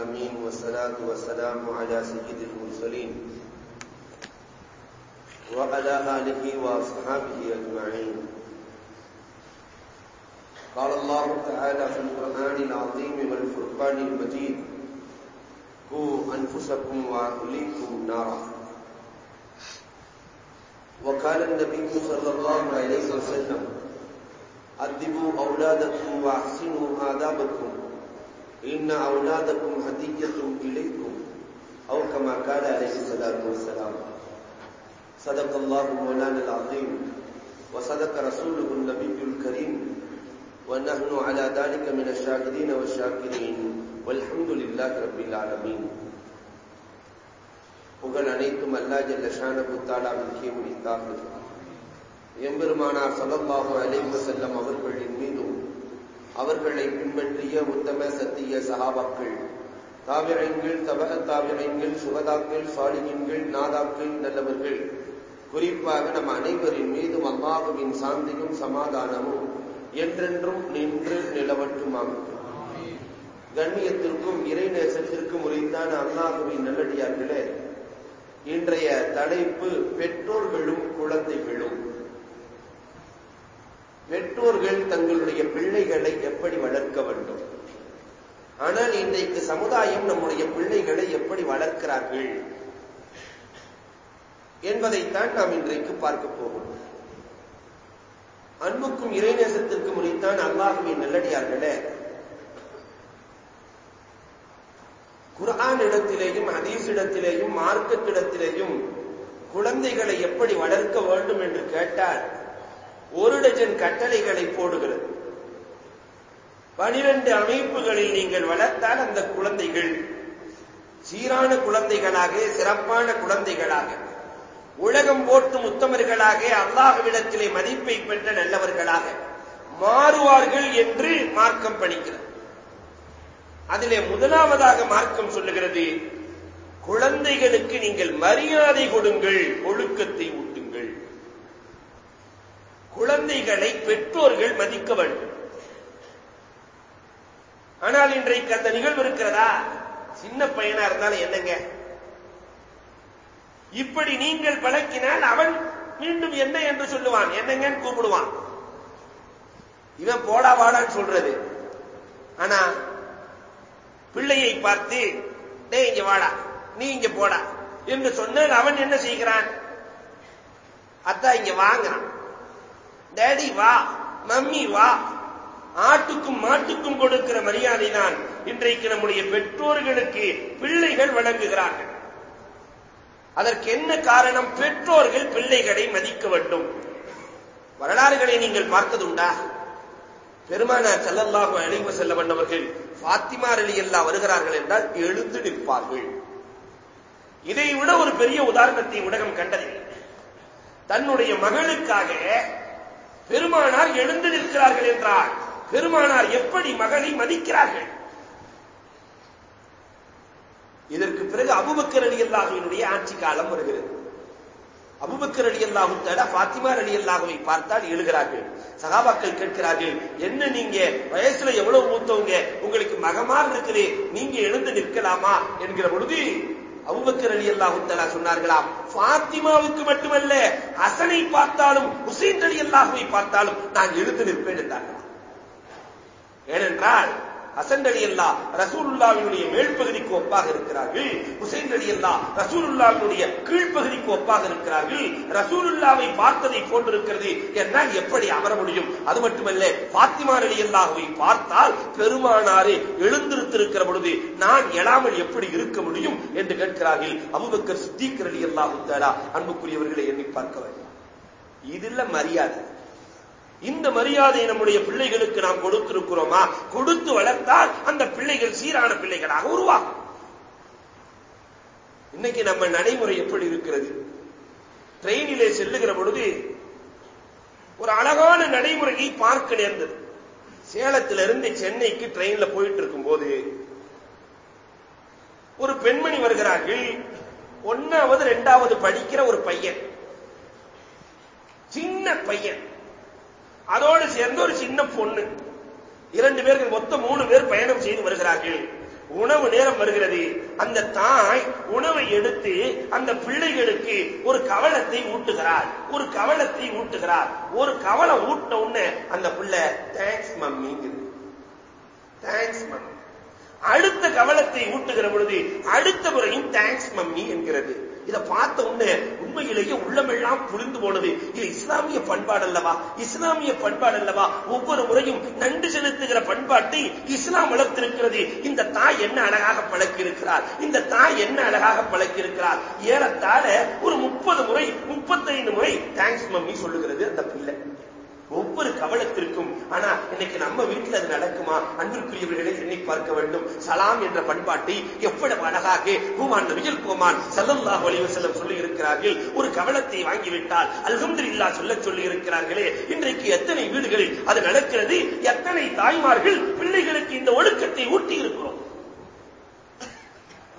العالمين والصلاة والسلام على سيد المرسلين وعلى آله وأصحابه أجمعين. قال الله تعالى في القرآن العظيم والفرقان المجيد قوا أنفسكم وأهليكم نارا. وقال النبي صلى الله عليه وسلم أدبوا أولادكم وأحسنوا آدابكم. إن أولادكم هدية إليكم أو كما قال عليه الصلاة والسلام صدق الله مولانا العظيم وصدق رسوله النبي الكريم ونحن على ذلك من الشاهدين والشاكرين والحمد لله رب العالمين புகழ் அனைத்தும் அல்லா ஜல்ல ஷானபு தாலாவிற்கே முடித்தாக எம்பெருமானார் சல்லல்லாஹு அலைஹி செல்லம் அவர்களின் மீதும் அவர்களை பின்பற்றிய உத்தம சத்திய சகாபாக்கள். தாவிரங்கள் தப தாவிரங்கள் சுகதாக்கள் சாலிகின்கள் நாதாக்கள் நல்லவர்கள். குறிப்பாக நம் அனைவரின் மீதும் அல்லாஹுவின் சாந்தியும் சமாதானமும் என்றென்றும் நின்று நிலவட்டுமாம். கண்ணியத்திற்கும் இறைநேசத்திற்கும் உரித்தான அல்லாஹுவின் நல்லடியார்களே இன்றைய தலைப்பு பெற்றோர்களும் குழந்தைகளும். பெற்றோர்கள் தங்களுடைய பிள்ளைகளை எப்படி வளர்க்க வேண்டும்? ஆனால் இன்றைக்கு சமுதாயம் நம்முடைய பிள்ளைகளை எப்படி வளர்க்கிறார்கள்? என்பதைத்தான் நாம் இன்றைக்கு பார்க்க போகிறோம். அன்புக்கும் இறைநேசத்திற்கும் முறைத்தான் அல்லாஹுவின் நல்லடியார்களே குரான் இடத்திலேயும் ஹதீஸ் இடத்திலேயும் மார்க்கத்திடத்திலேயும் குழந்தைகளை எப்படி வளர்க்க வேண்டும் என்று கேட்டால் ஒரு டஜன் கட்டளைகளை போடுகிறது. பனிரெண்டு அமைப்புகளில் நீங்கள் வளர்த்தால் அந்த குழந்தைகள் சீரான குழந்தைகளாக சிறப்பான குழந்தைகளாக உலகம் போட்டும் உத்தமர்களாக அல்லாஹவிடத்திலே மதிப்பை பெற்ற நல்லவர்களாக மாறுவார்கள் என்று மார்க்கம் பணிக்கிறது அதிலே முதலாவதாக மார்க்கம் சொல்லுகிறது குழந்தைகளுக்கு நீங்கள் மரியாதை கொடுங்கள் ஒழுக்கத்தை ஊட்டு குழந்தைகளை பெற்றோர்கள் மதிக்க வேண்டும். ஆனால் இன்றைக்கு அந்த நிகழ்வு இருக்கிறதா? சின்ன பையனா இருந்தாலும் என்னங்க? இப்படி நீங்கள் பழக்கினால் அவன் மீண்டும் என்ன என்று சொல்லுவான். என்னங்கன்னு கூப்பிடுவான். இவன் போடா வாடான்னு சொல்றது. ஆனா பிள்ளையை பார்த்து டே இங்க வாடா. நீ இங்க போடா. என்று சொன்னால் அவன் என்ன செய்கிறான்? அத்தா இங்க வாங்கிறான். டேடி வா மம்மி வா ஆட்டுக்கும் மாட்டுக்கும் கொடுக்கிற மரியாதை தான் இன்றைக்கு நம்முடைய பெற்றோர்களுக்கு பிள்ளைகள் வழங்குகிறார்கள். அதற்கு என்ன காரணம்? பெற்றோர்கள் பிள்ளைகளை மதிக்க வேண்டும். வரலாறுகளை நீங்கள் பார்த்ததுண்டா பெருமானார் செல்லல்லாக அழைவு செல்ல வந்தவர்கள் பாத்திமா அலி எல்லாம் வருகிறார்கள் என்றால் எழுந்து நிற்பார்கள் இதை விட ஒரு பெரிய உதாரணத்தை உலகம் கண்டதில்லை. தன்னுடைய மகளுக்காக பெருமானார் எழுந்து நிற்கிறார்கள் என்றால் பெருமானார் எப்படி மகனை மதிக்கிறார்கள்? இதற்கு பிறகு அபுபக்கர் அலி அல்லாஹுவினுடைய ஆட்சி காலம் வருகிறது. அபுபக்கர் அலி அல்லாஹு தட பாத்திமா அலி அல்லாஹுவை பார்த்தால் எழுகிறார்கள். சகாபாக்கள் கேட்கிறார்கள் என்ன நீங்க? வயசுல எவ்வளவு மூத்தவங்க? உங்களுக்கு மகமார் இருக்குது. நீங்க எழுந்து நிற்கலாமா? என்கிற பொழுது அபுபக்கர் அலி அல்லாஹுத்தலா சொன்னார்களாம் பாத்திமாவுக்கு மட்டுமல்ல அசனை பார்த்தாலும் ஹுசைன் அலி அல்லாஹுவை பார்த்தாலும் நான் எழுந்து நிற்பேன் என்றார்களாம் ஏனென்றால் ஹசன் அலி அல்லா ரசூலுல்லாவினுடைய மேல்பகுதிக்கு ஒப்பாக இருக்கிறார்கள். ஹுசைன் அலி அல்லா ரசூலுல்லாவினுடைய கீழ்ப்பகுதிக்கு ஒப்பாக இருக்கிறார்கள். ரசூலுல்லாவை பார்த்ததை போன்றிருக்கிறது என்றால் எப்படி அமர முடியும்? அது மட்டுமல்ல பாத்திமா அலி அல்லாஹுவை பார்த்தால் பெருமானாரே எழுந்திருத்திருக்கிற பொழுது நான் எழாமல் எப்படி இருக்க முடியும் என்று கேட்கிறார்கள். அபுபக்கர் சித்திகர் அலி அல்லாஹு தேடா அன்புக்குரியவர்களை எண்ணி பார்க்க வேண்டும். இதுல மரியாதை. இந்த மரியாதை நம்முடைய பிள்ளைகளுக்கு நாம் கொடுத்திருக்கிறோமா? கொடுத்து வளர்த்தால் அந்த பிள்ளைகள் சீரான பிள்ளைகளாக உருவாகும். இன்னைக்கு நம்ம நடைமுறை எப்படி இருக்கிறது? ட்ரெயினிலே செல்லுகிற பொழுது ஒரு அழகான நடைமுறையை பார்க்க நேர்ந்தது. சேலத்திலிருந்து சென்னைக்கு ட்ரெயின்ல போயிட்டு இருக்கும் போது ஒரு பெண்மணி வருகிறார்கள். ஒன்னாவது ரெண்டாவது படிக்கிற ஒரு பையன். சின்ன பையன். அதோடு சேர்ந்து ஒரு சின்ன பொண்ணு. இரண்டு பேர்கள் மொத்தம் மூணு பேர் பயணம் செய்து வருகிறார்கள். உணவு நேரம் வருகிறது. அந்த தாய் உணவை எடுத்து அந்த பிள்ளைகளுக்கு ஒரு கவலத்தை ஊட்டுகிறார் ஒரு கவலத்தை ஊட்டுகிறார் ஒரு கவலம் ஊட்ட உடனே அந்த பிள்ளை தேங்க்ஸ் மம்மிங்கிறது தேங்க்ஸ் மம்மி அடுத்த கவலத்தை ஊட்டுகிற பொழுது அடுத்த முறையும் தேங்க்ஸ் மம்மி என்கிறது. இதை பார்த்த உடனே உண்மையிலேயே உள்ளமெல்லாம் புரிந்து போனது. இது இஸ்லாமிய பண்பாடு அல்லவா இஸ்லாமிய பண்பாடு அல்லவா ஒவ்வொரு முறையும் நன்றி செலுத்துகிற பண்பாட்டை இஸ்லாம் வளர்த்திருக்கிறது. இந்த தாய் என்ன அழகாக பழக்கி இருக்கிறார் இந்த தாய் என்ன அழகாக பழக்கி இருக்கிறார் ஏறத்தாழ ஒரு முப்பது முறை முப்பத்தைந்து முறை தேங்க்ஸ் மம்மி சொல்லுகிறது அந்த பிள்ளை. ஒவ்வொரு கவலத்திற்கும் ஆனா இன்னைக்கு நம்ம வீட்டில் அது நடக்குமா? அன்பிற்குரியவர்களை எண்ணி பார்க்க வேண்டும். சலாம் என்ற பண்பாட்டை எவ்வளவு அழகாக பூமான் நபிகள் கோமான் சல்லல்லாஹு அலைஹி வஸல்லம் சொல்லி இருக்கிறார்கள் ஒரு கவலத்தை வாங்கிவிட்டால் அல்ஹம்துலில்லாஹ் சொல்ல சொல்லி இருக்கிறார்களே இன்றைக்கு எத்தனை வீடுகளில் அது நடக்கிறது? எத்தனை தாய்மார்கள் பிள்ளைகளுக்கு இந்த ஒழுக்கத்தை ஊட்டி இருக்கிறோம்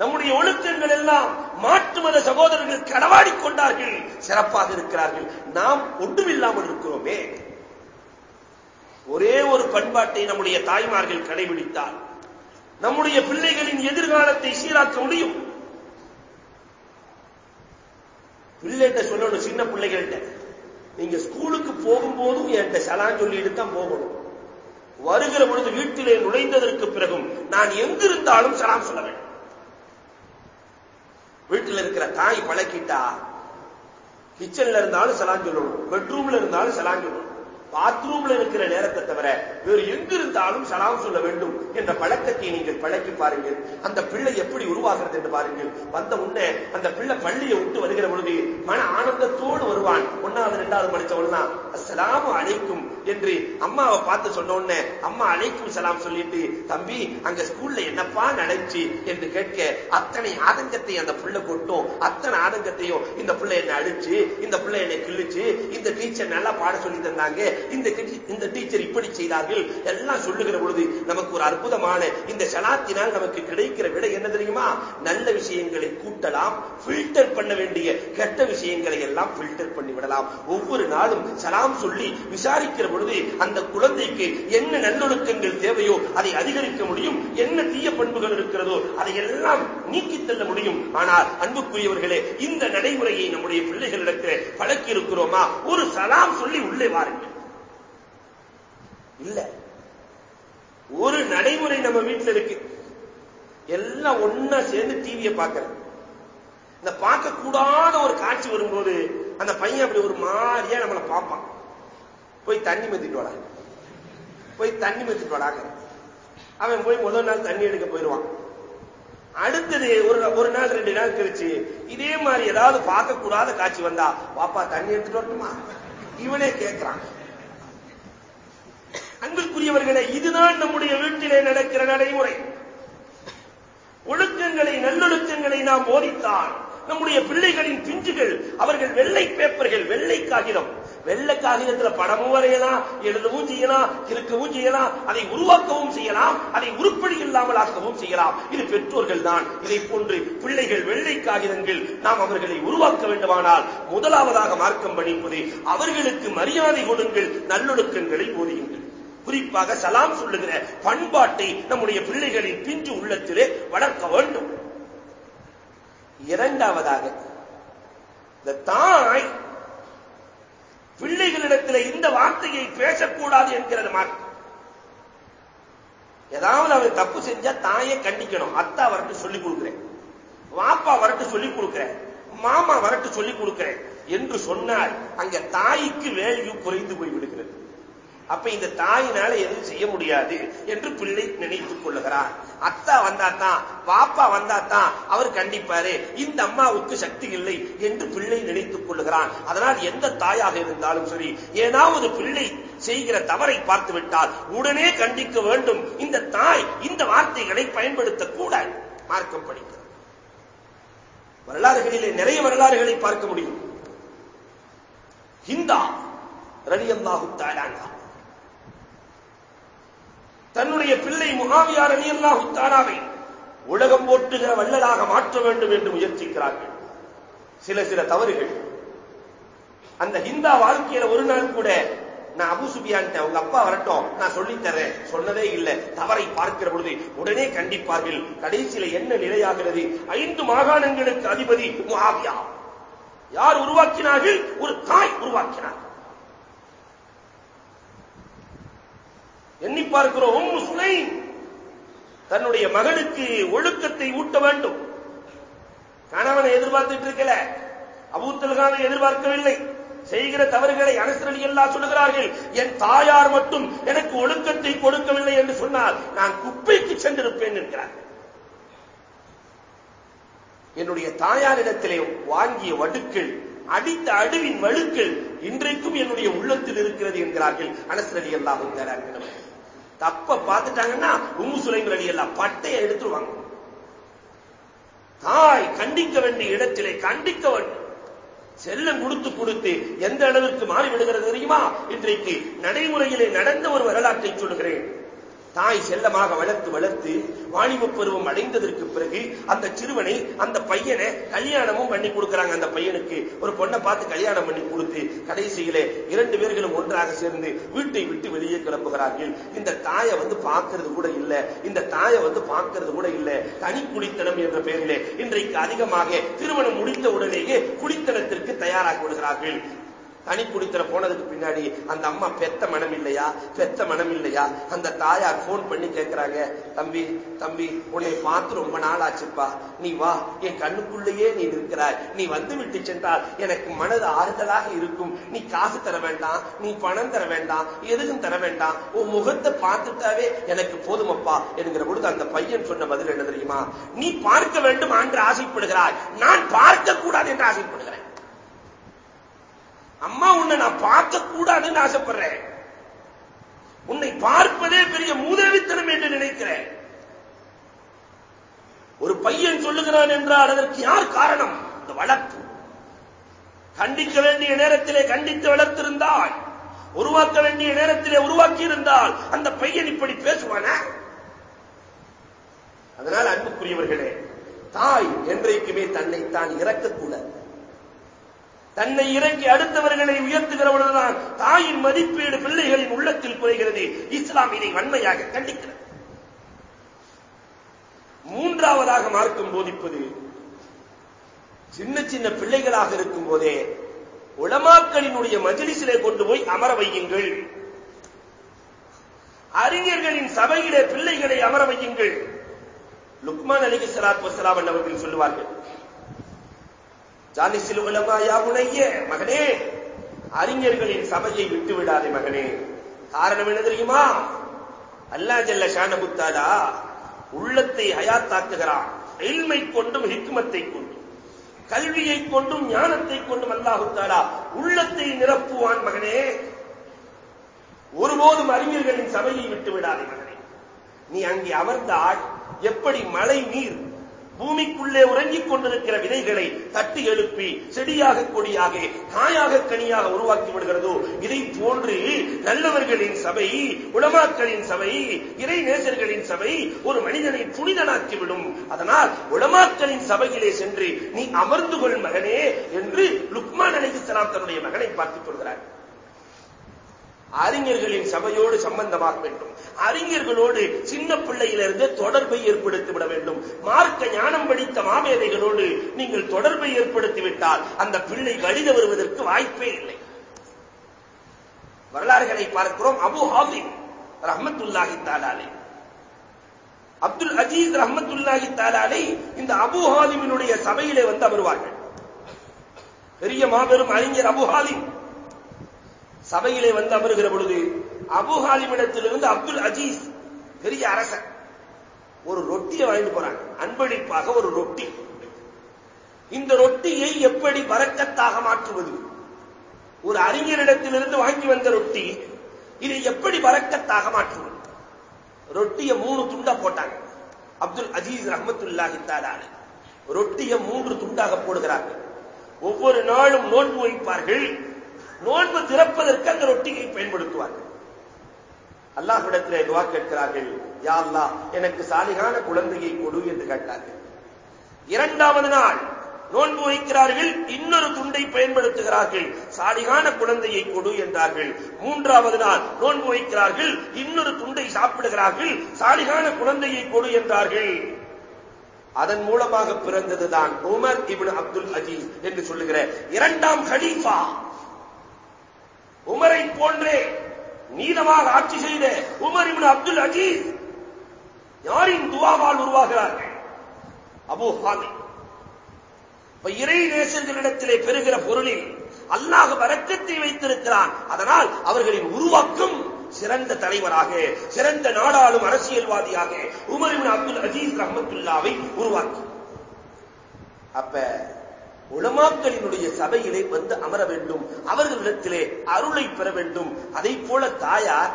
நம்முடைய ஒழுக்கங்கள் எல்லாம் மாற்று மத சகோதரர்கள் களவாடி கொண்டார்கள் சிறப்பாக இருக்கிறார்கள். நாம் ஒன்றுமில்லாமல் இருக்கிறோமே. ஒரே ஒரு பண்பாட்டை நம்முடைய தாய்மார்கள் கடைபிடித்தால் நம்முடைய பிள்ளைகளின் எதிர்காலத்தை சீராக்க முடியும். பிள்ளைகிட்ட சொல்லணும் சின்ன பிள்ளைகள்கிட்ட. நீங்க ஸ்கூலுக்கு போகும்போதும் என்கிட்ட சலான் சொல்லிட்டு தான் போகணும். வருகிற பொழுது வீட்டிலே நுழைந்ததற்கு பிறகும் நான் எங்கிருந்தாலும் சலாம் சொல்ல வேண்டும். வீட்டில் இருக்கிற தாய் பழக்கிட்டா கிச்சன்ல இருந்தாலும் சலான் சொல்லணும் பெட்ரூம்ல இருந்தாலும் சலான் சொல்லணும். பாத்ரூம்ல இருக்கிற நேரத்தை தவிர வேறு எங்கிருந்தாலும் சலாம் சொல்ல வேண்டும் என்ற பழக்கத்தை நீங்கள் பழக்கி பாருங்கள். அந்த பிள்ளை எப்படி உருவாகிறது என்று பாருங்கள். வந்த உடனே அந்த பிள்ளை பள்ளியை விட்டு வருகிற பொழுது மன ஆனந்தத்தோடு வருவான். ஒன்னாவது ரெண்டாவது படிச்சவன்னா அஸ்ஸலாமு அழைக்கும் என்று அம்மாவை பார்த்து சொன்ன உடனே அம்மா அழைக்கும் சலாம் சொல்லிட்டு தம்பி அங்க ஸ்கூல்ல என்னப்பா நடந்துச்சு? என்று கேட்க அத்தனை ஆதங்கத்தை அந்த புள்ள கொட்டும். அத்தனை ஆதங்கத்தையும் இந்த புள்ள என்ன அடிச்சு இந்த புள்ள என்னை கிழிச்சு இந்த டீச்சர் நல்லா பாட சொல்லி தந்தாங்க. இந்த இந்த டீச்சர் இப்படி செய்தார்கள். எல்லாம் சொல்லுகிற பொழுது நமக்கு ஒரு அற்புதமான இந்த சலாத்தினால் நமக்கு கிடைக்கிற விட என்ன தெரியுமா? நல்ல விஷயங்களை கூட்டலாம் பில்டர் பண்ண வேண்டிய கெட்ட விஷயங்களை எல்லாம் பில்டர் பண்ணி விடலாம். ஒவ்வொரு நாளும் சலாம் சொல்லி விசாரிக்கிற பொழுது அந்த குழந்தைக்கு என்ன நல்லொழுக்கங்கள் தேவையோ அதை அதிகரிக்க முடியும் என்ன தீய பண்புகள் இருக்கிறதோ அதை எல்லாம் நீக்கித் தள்ள முடியும். ஆனால் அன்புக்குரியவர்களே இந்த நடைமுறையை நம்முடைய பிள்ளைகளிடத்தில் பழக்கி இருக்கிறோமா ஒரு சலாம் சொல்லி உள்ளே வாருங்கள். இல்ல. ஒரு நடைமுறை நம்ம வீட்டுல இருக்கு. எல்லாம் ஒன்னா சேர்ந்து டிவியை பார்க்கறது. இந்த பார்க்க கூடாத ஒரு காட்சி வரும்போது அந்த பையன் அப்படி ஒரு மாதிரியா நம்மளை பார்ப்பான். போய் தண்ணி மத்திட்டு வாடா. போய் தண்ணி மத்திட்டு வாடாங்க அவன் போய் முதல் நாள் தண்ணி எடுக்க போயிடுவான் அடுத்தது ஒரு ஒரு நாள் ரெண்டு நாள் கழிச்சு இதே மாதிரி ஏதாவது பார்க்கக்கூடாத காட்சி வந்தா பாப்பா தண்ணி எடுத்துட்டு வரட்டுமா? இவனே கேட்கிறான் அன்பிற்குரியவர்களே இதுதான் நம்முடைய வீட்டிலே நடக்கிற நடைமுறை. ஒழுக்கங்களை நல்லொழுக்கங்களை நாம் போதித்தால் நம்முடைய பிள்ளைகளின் பிஞ்சுகள் அவர்கள் வெள்ளை பேப்பர்கள் வெள்ளை காகிதம். வெள்ளை காகிதத்துல படமும் வரையலாம் எழுதவும் செய்யலாம் கிறுக்கவும் செய்யலாம் அதை உருவாக்கவும் செய்யலாம் அதை உருப்படி இல்லாமல் ஆக்கவும் செய்யலாம். இது பெற்றோர்கள் தான். இதை போன்று பிள்ளைகள் வெள்ளை காகிதங்கள் நாம் அவர்களை உருவாக்க வேண்டுமானால் முதலாவதாக மார்க்கம் பணிப்பது அவர்களுக்கு மரியாதை கொடுங்கள் நல்லொழுக்கங்களை போதியுங்கள் குறிப்பாக சலாம் சொல்லுகிற பண்பாட்டை நம்முடைய பிள்ளைகளின் பிஞ்சு உள்ளத்திலே வளர்க்க வேண்டும். இரண்டாவதாக இந்த தாய் பிள்ளைகளிடத்தில் இந்த வார்த்தையை பேசக்கூடாது என்கிறது மார்க்கம். ஏதாவது அவன் தப்பு செஞ்சா தாயை கண்டிக்கணும். அத்தா வரட்டு சொல்லிக் கொடுக்கிறேன். வாப்பா வரட்டு சொல்லிக் கொடுக்கிறேன். மாமா வரட்டு சொல்லிக் கொடுக்கிறேன். என்று சொன்னால் அங்க தாய்க்கு வேல்யூ குறைந்து போய் விடுகிறது. அப்ப இந்த தாயினால எதுவும் செய்ய முடியாது என்று பிள்ளை நினைத்துக் கொள்ளுகிறார். அத்தா வந்தாத்தான் பாப்பா வந்தாத்தான் அவர் கண்டிப்பாரு. இந்த அம்மாவுக்கு சக்தி இல்லை என்று பிள்ளை நினைத்துக் கொள்ளுகிறான். அதனால் எந்த தாயாக இருந்தாலும் சரி ஏதாவது பிள்ளை செய்கிற தவறை பார்த்து விட்டால் உடனே கண்டிக்க வேண்டும். இந்த தாய் இந்த வார்த்தைகளை பயன்படுத்தக்கூட மார்க்கம் படிக்கிறது. வரலாறுகளிலே நிறைய வரலாறுகளை பார்க்க முடியும். ஹிந்தா ரலியல்லாஹு தாலானா தன்னுடைய பிள்ளை முகாவியார் அலியல்லாஹு தாலாவை உலகம் போட்டுகிற வள்ளலாக மாற்ற வேண்டும் என்று முயற்சிக்கிறார்கள். சில சில தவறுகள். அந்த ஹிந்தா வாழ்க்கையில ஒரு நாள் கூட நான் அபு சுபியான்ட்ட உங்க அப்பா வரட்டும் நான் சொல்லித்தரேன் சொன்னதே இல்லை. தவறை பார்க்கிற பொழுது உடனே கண்டிப்பார்கள் கடைசியில என்ன நிலையாகிறது? ஐந்து மாகாணங்களுக்கு அதிபதி முகாவியா யார் உருவாக்கினார்கள்? ஒரு தாய் உருவாக்கினார். எண்ணி பார்க்கிறோம் உம்மு தன்னுடைய மகனுக்கு ஒழுக்கத்தை ஊட்ட வேண்டும். கணவனை எதிர்பார்த்துட்டு இருக்கல. அபூத்தல்கானை எதிர்பார்க்கவில்லை. செய்கிற தவறுகளை அனசரலி எல்லாம் சொல்லுகிறார்கள் என் தாயார் மட்டும் எனக்கு ஒழுக்கத்தை கொடுக்கவில்லை என்று சொன்னால் நான் குப்பைக்கு சென்றிருப்பேன் என்கிறார். என்னுடைய தாயாரிடத்திலே வாங்கிய வடுக்கள் அடித்த அடுவின் வழுக்கள் இன்றைக்கும் என்னுடைய உள்ளத்தில் இருக்கிறது என்கிறார்கள் அனசரடி எல்லாம் தரார்கள் தப்ப பார்த்துட்டாங்கன்னா உம்மு சுலைம் அலி எல்லாம் பட்டையை எடுத்துருவாங்க. தாய் கண்டிக்க வேண்டிய இடத்திலே கண்டிக்க வேண்டும். செல்லம் கொடுத்து கொடுத்து எந்த அளவிற்கு மாறிவிடுகிறது தெரியுமா? இன்றைக்கு நடைமுறையிலே நடந்த ஒரு வரலாற்றை சொல்லுகிறேன். தாய் செல்லமாக வளர்த்து வளர்த்து வாணிப பருவம் அடைந்ததற்கு பிறகு அந்த சிறுவனை அந்த பையனை கல்யாணமும் பண்ணி கொடுக்கறாங்க. அந்த பையனுக்கு ஒரு பொண்ணை பார்த்து கல்யாணம் பண்ணி கொடுத்து கடைசியிலே இரண்டு பேர்களும் ஒன்றாக சேர்ந்து வீட்டை விட்டு வெளியே கிளம்புகிறார்கள். இந்த தாயை வந்து பார்க்கறது கூட இல்ல. இந்த தாயை வந்து பார்க்கறது கூட இல்ல. தனி குடித்தனம் என்ற பெயரிலே இன்றைக்கு அதிகமாக திருமணம் முடிந்த உடனேயே குடித்தனத்திற்கு தயாராகி விடுகிறார்கள். தனி குடித்தன போனதுக்கு பின்னாடி அந்த அம்மா பெத்த மனம் இல்லையா? பெத்த மனம் இல்லையா? அந்த தாயார் போன் பண்ணி கேட்கிறாங்க தம்பி தம்பி உன்னை பார்த்து ரொம்ப நாள் ஆச்சுப்பா நீ வா என் கண்ணுக்குள்ளேயே நீ இருக்கிறாய் நீ வந்து விட்டு சென்றால் எனக்கு மனது ஆறுதலாக இருக்கும். நீ காசு தர வேண்டாம் நீ பணம் தர வேண்டாம் எதுவும் தர வேண்டாம். உன் முகத்தை பார்த்துட்டாவே எனக்கு போதுமப்பா. என்கிற பொழுது அந்த பையன் சொன்ன பதில் என்ன தெரியுமா? நீ பார்க்க வேண்டும் என்று ஆசைப்படுகிறாய். நான் பார்க்க கூடாது என்று ஆசைப்படுகிறேன். அம்மா உன்னை நான் பார்க்க கூடாதுன்னு ஆசைப்படுறேன். உன்னை பார்ப்பதே பெரிய மூதவித்தனம் என்று நினைக்கிறேன். ஒரு பையன் சொல்லுகிறான் என்றால் அதற்கு யார் காரணம்? இந்த வளர்ப்பு. கண்டிக்க வேண்டிய நேரத்திலே கண்டித்து வளர்த்திருந்தால் உருவாக்க வேண்டிய நேரத்திலே உருவாக்கி இருந்தால் அந்த பையன் இப்படி பேசுவான? அதனால் அன்புக்குரியவர்களே தாய் என்றைக்குமே தன்னைத்தான் இறக்கக்கூடாது. தன்னை இறங்கி அடுத்தவர்களை உயர்த்துகிறவர்கள்தான் தாயின் மதிப்பீடு பிள்ளைகளின் உள்ளத்தில் குறைகிறது. இஸ்லாம் இதை வன்மையாக கண்டிக்கிறது. மூன்றாவதாக மார்க்கம் போதிப்பது சின்ன சின்ன பிள்ளைகளாக இருக்கும் போதே உளமாக்களினுடைய மஜிலிசிலே கொண்டு போய் அமர வையுங்கள். அறிஞர்களின் சபையிலே பிள்ளைகளை அமர வையுங்கள். லுக்மான் அலிகி சலாத் வசலாம் அவர்கள் சொல்லுவார்கள் ஜாலிசில் உலமா யாவுனைய மகனே அறிஞர்களின் சபையை விட்டு விடாதே மகனே. காரணம் என்ன தெரியுமா? அல்லா ஜல்ல ஷான புத்தாலா உள்ளத்தை ஹயாத்தாக்குகிறான். எல்மை கொண்டும் ஹிக்மத்தை கொண்டும் கல்வியை கொண்டும் ஞானத்தை கொண்டும் அல்லாஹுத்தாலா உள்ளத்தை நிரப்புவான் மகனே. ஒருபோதும் அறிஞர்களின் சபையை விட்டு விடாதே மகனே. நீ அங்கே அமர்ந்தால் எப்படி மழை நீர் பூமிக்குள்ளே உறங்கிக் கொண்டிருக்கிற விதைகளை தட்டி எழுப்பி செடியாக கொடியாக காயாக கனியாக உருவாக்கி விடுகிறதோ இதை போன்று நல்லவர்களின் சபை உளமாக்களின் சபை இறை நேசர்களின் சபை ஒரு மனிதனை புனிதனாக்கிவிடும் அதனால் உளமாக்களின் சபையிலே சென்று நீ அமர்ந்து கொள் மகனே என்று லுக்மான் அலிகுசலாம் தன்னுடைய மகனை பார்த்துக் கொள்கிறார். அறிஞர்களின் சபையோடு சம்பந்தமாக வேண்டும். அறிஞர்களோடு சின்ன பிள்ளையிலிருந்து தொடர்பை ஏற்படுத்தி விட வேண்டும். மார்க்க ஞானம் படித்த மாமேதைகளோடு நீங்கள் தொடர்பை ஏற்படுத்திவிட்டால் அந்த பிள்ளை வழித வருவதற்கு வாய்ப்பே இல்லை. வரலாறுகளை பார்க்கிறோம். அபு ஹாபிம் ரஹமத்துல்லாஹி தாலாலே அப்துல் அஜீஸ் ரஹமத்துல்லாஹி தாலாலே இந்த அபு ஹாலிமினுடைய சபையிலே வந்து அமருவார்கள். பெரிய மாபெரும் அறிஞர் அபு ஹாலிம். சபையிலே வந்து அமருகிற பொழுது அபுஹாலிமிடத்திலிருந்து அப்துல் அஜீஸ் பெரிய அரசன். ஒரு ரொட்டியை வாங்கிட்டு போறாங்க அன்பளிப்பாக ஒரு ரொட்டி. இந்த ரொட்டியை எப்படி வரக்கத்தாக மாற்றுவது? ஒரு அறிஞரிடத்திலிருந்து வாங்கி வந்த ரொட்டி இதை எப்படி வரக்கத்தாக மாற்றுவது? ரொட்டியை மூணு துண்டா போட்டாங்க. அப்துல் அஜீஸ் ரஹமத்துல்லாஹி தாலாலே ரொட்டியை மூன்று துண்டாக போடுகிறார்கள். ஒவ்வொரு நாளும் நோன்பு வைப்பார்கள். நோன்பு திறப்பதற்கு அந்த ரொட்டியை பயன்படுத்துவார்கள். அல்லாஹ்விடத்திலே துவா கேட்கிறார்கள் யா எனக்கு சாலிகான குழந்தையை கொடு என்று கேட்டார்கள். இரண்டாவது நாள் நோன்பு வைக்கிறார்கள் இன்னொரு துண்டை பயன்படுத்துகிறார்கள் சாலிகான குழந்தையை கொடு என்றார்கள். மூன்றாவது நாள் நோன்பு வைக்கிறார்கள் இன்னொரு துண்டை சாப்பிடுகிறார்கள் சாலிகான குழந்தையை கொடு என்றார்கள். அதன் மூலமாக பிறந்ததுதான் உமர் இபின் அப்துல் அஜீஸ் என்று சொல்லுகிற இரண்டாம் ஹலீஃபா. உமரை போன்றே நீதமாக ஆட்சி செய்த உமர் இவன் அப்துல் அஜீஸ் யாரின் துவாவால் உருவாகிறார்கள்? அபூ ஹாமி. இப்ப இறை நேசர்களிடத்திலே பெறுகிற பொருளில் அல்லாஹ் வரக்கத்தை வைத்திருக்கிறான். அதனால் அவர்களின் உருவாக்கம் சிறந்த தலைவராக சிறந்த நாடாளும் அரசியல்வாதியாக உமர் இவன் அப்துல் அஜீஸ் ரஹமத்துல்லாவை உருவாக்கி. அப்ப உலமாக்களினுடைய சபையிலே வந்து அமர வேண்டும். அவர்களிடத்திலே அருளை பெற வேண்டும். அதை போல தாயார்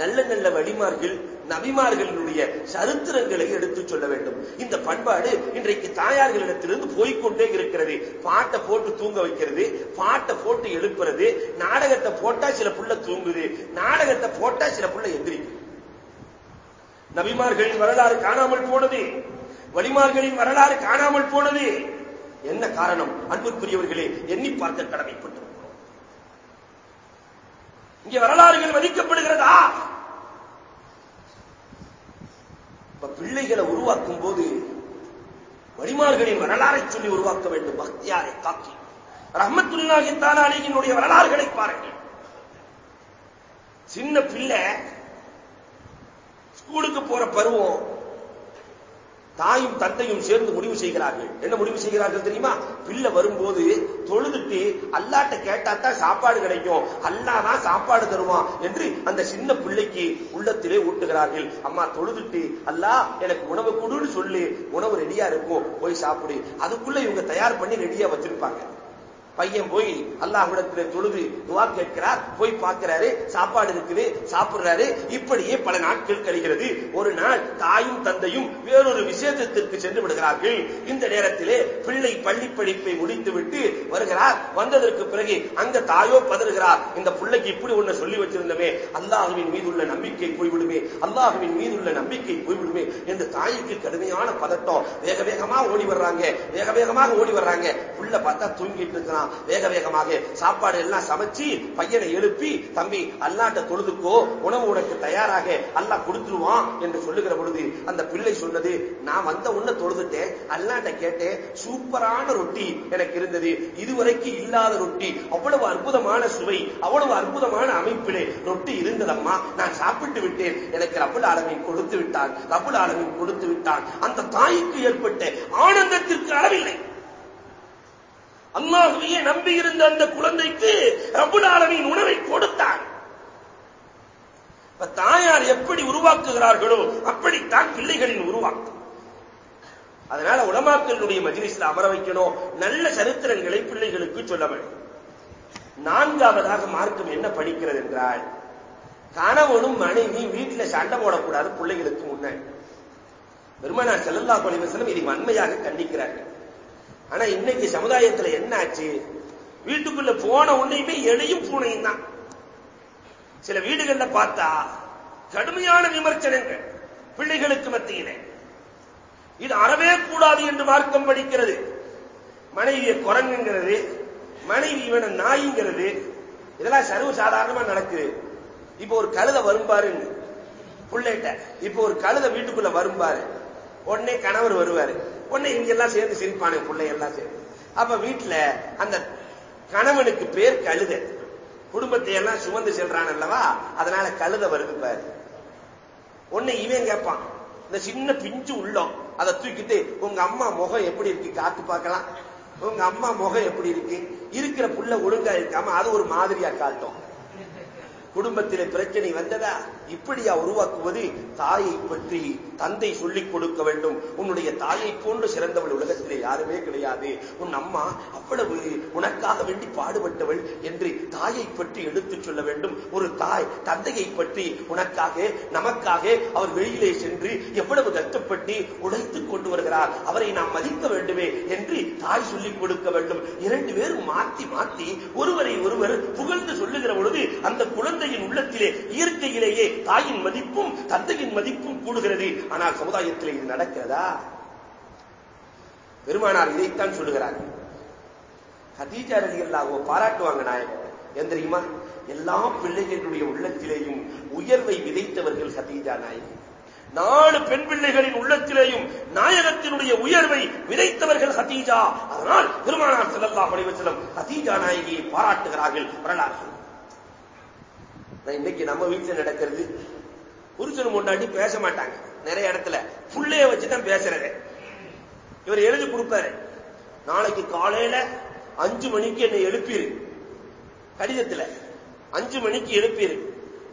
நல்ல நல்ல வழிமார்கள் நபிமார்களினுடைய சரித்திரங்களை எடுத்துச் சொல்ல வேண்டும். இந்த பண்பாடு இன்றைக்கு தாயார்களிடத்திலிருந்து போய்க்கொண்டே இருக்கிறது. பாட்டை போட்டு தூங்க வைக்கிறது பாட்டை போட்டு எழுப்புறது நாடகத்தை போட்டா சில புள்ள தூங்குது நாடகத்தை போட்டா சில புள்ள எந்திரிக்கும். நபிமார்களின் வரலாறு காணாமல் போனது வழிமார்களின் வரலாறு காணாமல் போனது என்ன காரணம்? அன்புக்குரியவர்களே எண்ணி பார்க்க கடமைப்பட்டிருக்கிறோம் இங்கே வரலாறுகள் மதிக்கப்படுகிறதா? இப்ப பிள்ளைகளை உருவாக்கும் போது வழிமார்களின் வரலாறை சொல்லி உருவாக்க வேண்டும். பக்தியாரை காக்கி. ரஹமத்துல்லாஹி தாலாலியினுடைய வரலாறுகளை பாருங்கள். சின்ன பிள்ளை ஸ்கூலுக்கு போற பருவம் தாயும் தந்தையும் சேர்ந்து முடிவு செய்கிறார்கள். என்ன முடிவு செய்கிறார்கள் தெரியுமா? பிள்ளை வரும்போது தொழுதுட்டு அல்லாட்ட கேட்டாத்தான் சாப்பாடு கிடைக்கும். அல்லாதான் சாப்பாடு தருவான் என்று அந்த சின்ன பிள்ளைக்கு உள்ளத்திலே ஊட்டுகிறார்கள். அம்மா தொழுதுட்டு அல்லா எனக்கு உணவு கொடுன்னு சொல்லி. உணவு ரெடியா இருக்கும். போய் சாப்பிடு. அதுக்குள்ள இவங்க தயார் பண்ணி ரெடியா வச்சிருப்பாங்க. பையன் போய் அல்லாஹ்விடத்துல தொழுது துவா கேட்கிறார். போய் பார்க்கிறாரு சாப்பாடு இருக்குது சாப்பிடுறாரு. இப்படியே பல நாட்கள் கழிகிறது. ஒரு நாள் தாயும் தந்தையும் வேறொரு விசேஷத்திற்கு சென்று விடுகிறார்கள். இந்த நேரத்திலே பிள்ளை பள்ளி படிப்பை முடித்துவிட்டு வருகிறார். வந்ததற்கு பிறகு அங்க தாயோ பதறுகிறார் இந்த பிள்ளைக்கு இப்படி ஒண்ணு சொல்லி வச்சிருந்தமே. அல்லாஹுவின் மீதுள்ள நம்பிக்கை போய்விடுமே. அல்லாஹுவின் மீதுள்ள நம்பிக்கை போய்விடுமே என்று தாய்க்கு கடுமையான பதட்டம். வேக வேகமா ஓடி வர்றாங்க. வேக வேகமாக ஓடி வர்றாங்க. புள்ள பார்த்தா தூங்கிட்டு இருக்கிறான். வேக வேகமாக சாப்பாடு எல்லாம் சமைச்சு பையனை எழுப்பி தம்பி அல்லாட்ட தொழுதுக்கோ உணவு உனக்கு தயாராக அல்லாஹ் கொடுத்துருவான் என்று சொல்லுகிற பொழுது அந்த பிள்ளை சொன்னது நான் வந்த உன்ன தொழுதுட்டேன் அல்லாட்ட கேட்டேன் சூப்பரான ரொட்டி எனக்கு இருந்தது இதுவரைக்கும் இல்லாத ரொட்டி அவ்வளவு அற்புதமான சுவை அவ்வளவு அற்புதமான அமைப்பிலே ரொட்டி இருந்ததம்மா நான் சாப்பிட்டு விட்டேன் எனக்கு ரபுல் ஆலமீன் கொடுத்து விட்டான் ரபுல் ஆலமீன் கொடுத்து விட்டான். அந்த தாய்க்கு ஏற்பட்ட ஆனந்தத்திற்கு அளவில்லை. அல்லாஹுவையே நம்பி இருந்த அந்த குழந்தைக்கு ரபுலாலமின் உணவை கொடுத்தான். தாயார் எப்படி உருவாக்குகிறார்களோ அப்படித்தான் பிள்ளைகளின் உருவாக்கம். அதனால உலமாக்களுடைய மஜிலிஸ்ல அமர வைக்கணும். நல்ல சரித்திரங்களை பிள்ளைகளுக்கு சொல்ல வேண்டும். நான்காவதாக மார்க்கம் என்ன படிக்கிறது என்றால் கணவனும் மனைவி வீட்டுல சண்டை போடக்கூடாது பிள்ளைகளுக்கு முன்னாடி. பெருமனார் செல்லல்லா கொலைவசனம் இதை வன்மையாக கண்டிக்கிறார்கள். ஆனா இன்னைக்கு சமுதாயத்துல என்ன ஆச்சு வீட்டுக்குள்ள போன உன்னையுமே எளியும் பூனையும் தான். சில வீடுகள்ல பார்த்தா கடுமையான விமர்சனங்கள் பிள்ளைகளுக்கு மத்தியிலே. இது அறவே கூடாது என்று மார்க்கம் படிக்கிறது. மனைவியை குரங்குங்கிறது மனைவி இவனை நாய்ங்கிறது இதெல்லாம் சர்வ சாதாரணமா நடக்குது. இப்போ ஒரு கழுத வரும்பாருன்னு புள்ளைட்ட இப்போ ஒரு கழுத வீட்டுக்குள்ள வரும்பாரு உடனே கணவர் வருவாரு. உடனே இங்க எல்லாம் சேர்ந்து சிரிப்பானே பிள்ளை எல்லாம் சேர்ந்து. அப்ப வீட்டுல அந்த கணவனுக்கு பேர் கழுத. குடும்பத்தை எல்லாம் சுமந்து செல்றான் அல்லவா? அதனால கழுத வருது பாரு. உன்னை இவன் கேட்பான் இந்த சின்ன பிஞ்சு உள்ளம் அதை தூக்கிட்டு உங்க அம்மா முகம் எப்படி இருக்கு காத்து பார்க்கலாம். உங்க அம்மா முகம் எப்படி இருக்கு? இருக்கிற புள்ள ஒழுங்கா இருக்காம அது ஒரு மாதிரியா காட்டும். குடும்பத்திலே பிரச்சனை வந்ததா? இப்படியா உருவாக்குவது தாயை பற்றி தந்தை சொல்லிக் கொடுக்க வேண்டும். உன்னுடைய தாயை போன்று சிறந்தவள் உலகத்திலே யாருமே கிடையாது. உன் அம்மா அவ்வளவு உனக்காக வேண்டி பாடுபட்டவள் என்று தாயை பற்றி எடுத்துச் சொல்ல வேண்டும். ஒரு தாய் தந்தையை பற்றி உனக்காக நமக்காக அவர் வெளியிலே சென்று எவ்வளவு கஷ்டப்பட்டு உழைத்துக் கொண்டு வருகிறார். அவரை நாம் மதிக்க வேண்டுமே என்று தாய் சொல்லிக் கொடுக்க வேண்டும். இரண்டு பேரும் மாத்தி மாத்தி ஒருவரை ஒருவர் புகழ்ந்து சொல்லுகிற பொழுது அந்த குழந்தையின் உள்ளத்திலே இயற்கையிலேயே தாயின் மதிப்பும் தந்தையின் மதிப்பும் கூடுகிறது. ஆனால் சமுதாயத்தில் இது நடக்கிறதா? பெருமானார் இதைத்தான் சொல்லுகிறார்கள் ஹதீஜா ரதி அல்லாஹோ பாராட்டுவாங்க நாயகம் என் தெரியுமா? எல்லா பிள்ளைகளுடைய உள்ளத்திலேயும் உயர்வை விதைத்தவர்கள் ஹதீஜா நாயகி. நாலு பெண் பிள்ளைகளின் உள்ளத்திலேயும் நாயகத்தினுடைய உயர்வை விதைத்தவர்கள் ஹதீஜா. அதனால் பெருமானார் செல்லல்லா அலைஹி வஸல்லம் ஹதீஜா நாயகியை பாராட்டுகிறார்கள் வரலாறு இன்னைக்கு நம்ம வீட்டுல நடக்கிறது. புருஷன் முன்னாடி பேச மாட்டாங்க. நிறைய இடத்துல புள்ளைய வச்சுதான் பேசுறது. இவர் எழுதி கொடுப்பாரு. நாளைக்கு காலையில அஞ்சு மணிக்கு என்னை எழுப்பிரு. கடிதத்துல அஞ்சு மணிக்கு எழுப்பிரு.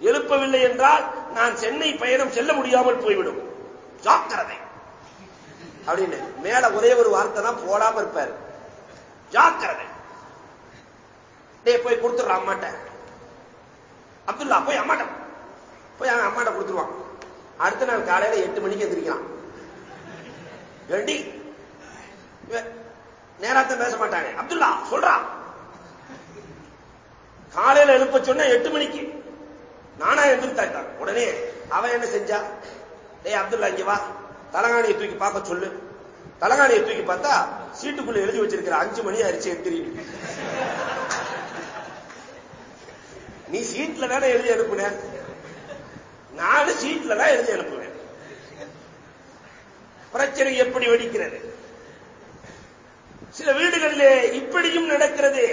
எழுப்பவில்லை என்றால் நான் சென்னை பயணம் செல்ல முடியாமல் போய்விடும். ஜாக்கிரதை. அப்படின்னு மேல ஒரே ஒரு வார்த்தை தான் போடாம இருப்பாரு. ஜாக்கிரதை. டேய் போய் கொடுத்துடுறான் மாட்டேன் அப்துல்லா போய் அம்மாட்ட போய் அவன் அம்மாட்ட கொடுத்துருவான். அடுத்த நாள் காலையில எட்டு மணிக்கு எந்திரிக்கிறான். ஏண்டி? நேராத்தான் பேச மாட்டாங்க அப்துல்லா சொல்றா. காலையில எழுப்ப சொன்ன எட்டு மணிக்கு. நானா எந்திரித்தாட்டான் உடனே அவன் என்ன செஞ்சா? டேய் அப்துல்லா இங்க வா. தலகாணியை தூக்கி பார்க்க சொல்லு. தலகாணியை தூக்கி பார்த்தா சீட்டுக்குள்ள எழுதி வச்சிருக்கிற அஞ்சு மணி அரிச்சு எந்திரி நீ சீட்ல தானே எழுதி அனுப்புன? நானும் சீட்ல தான் எழுதி அனுப்புவேன் பிரச்சனை எப்படி வெடிக்கிறது? சில வீடுகளிலே இப்படியும் நடக்கிறது.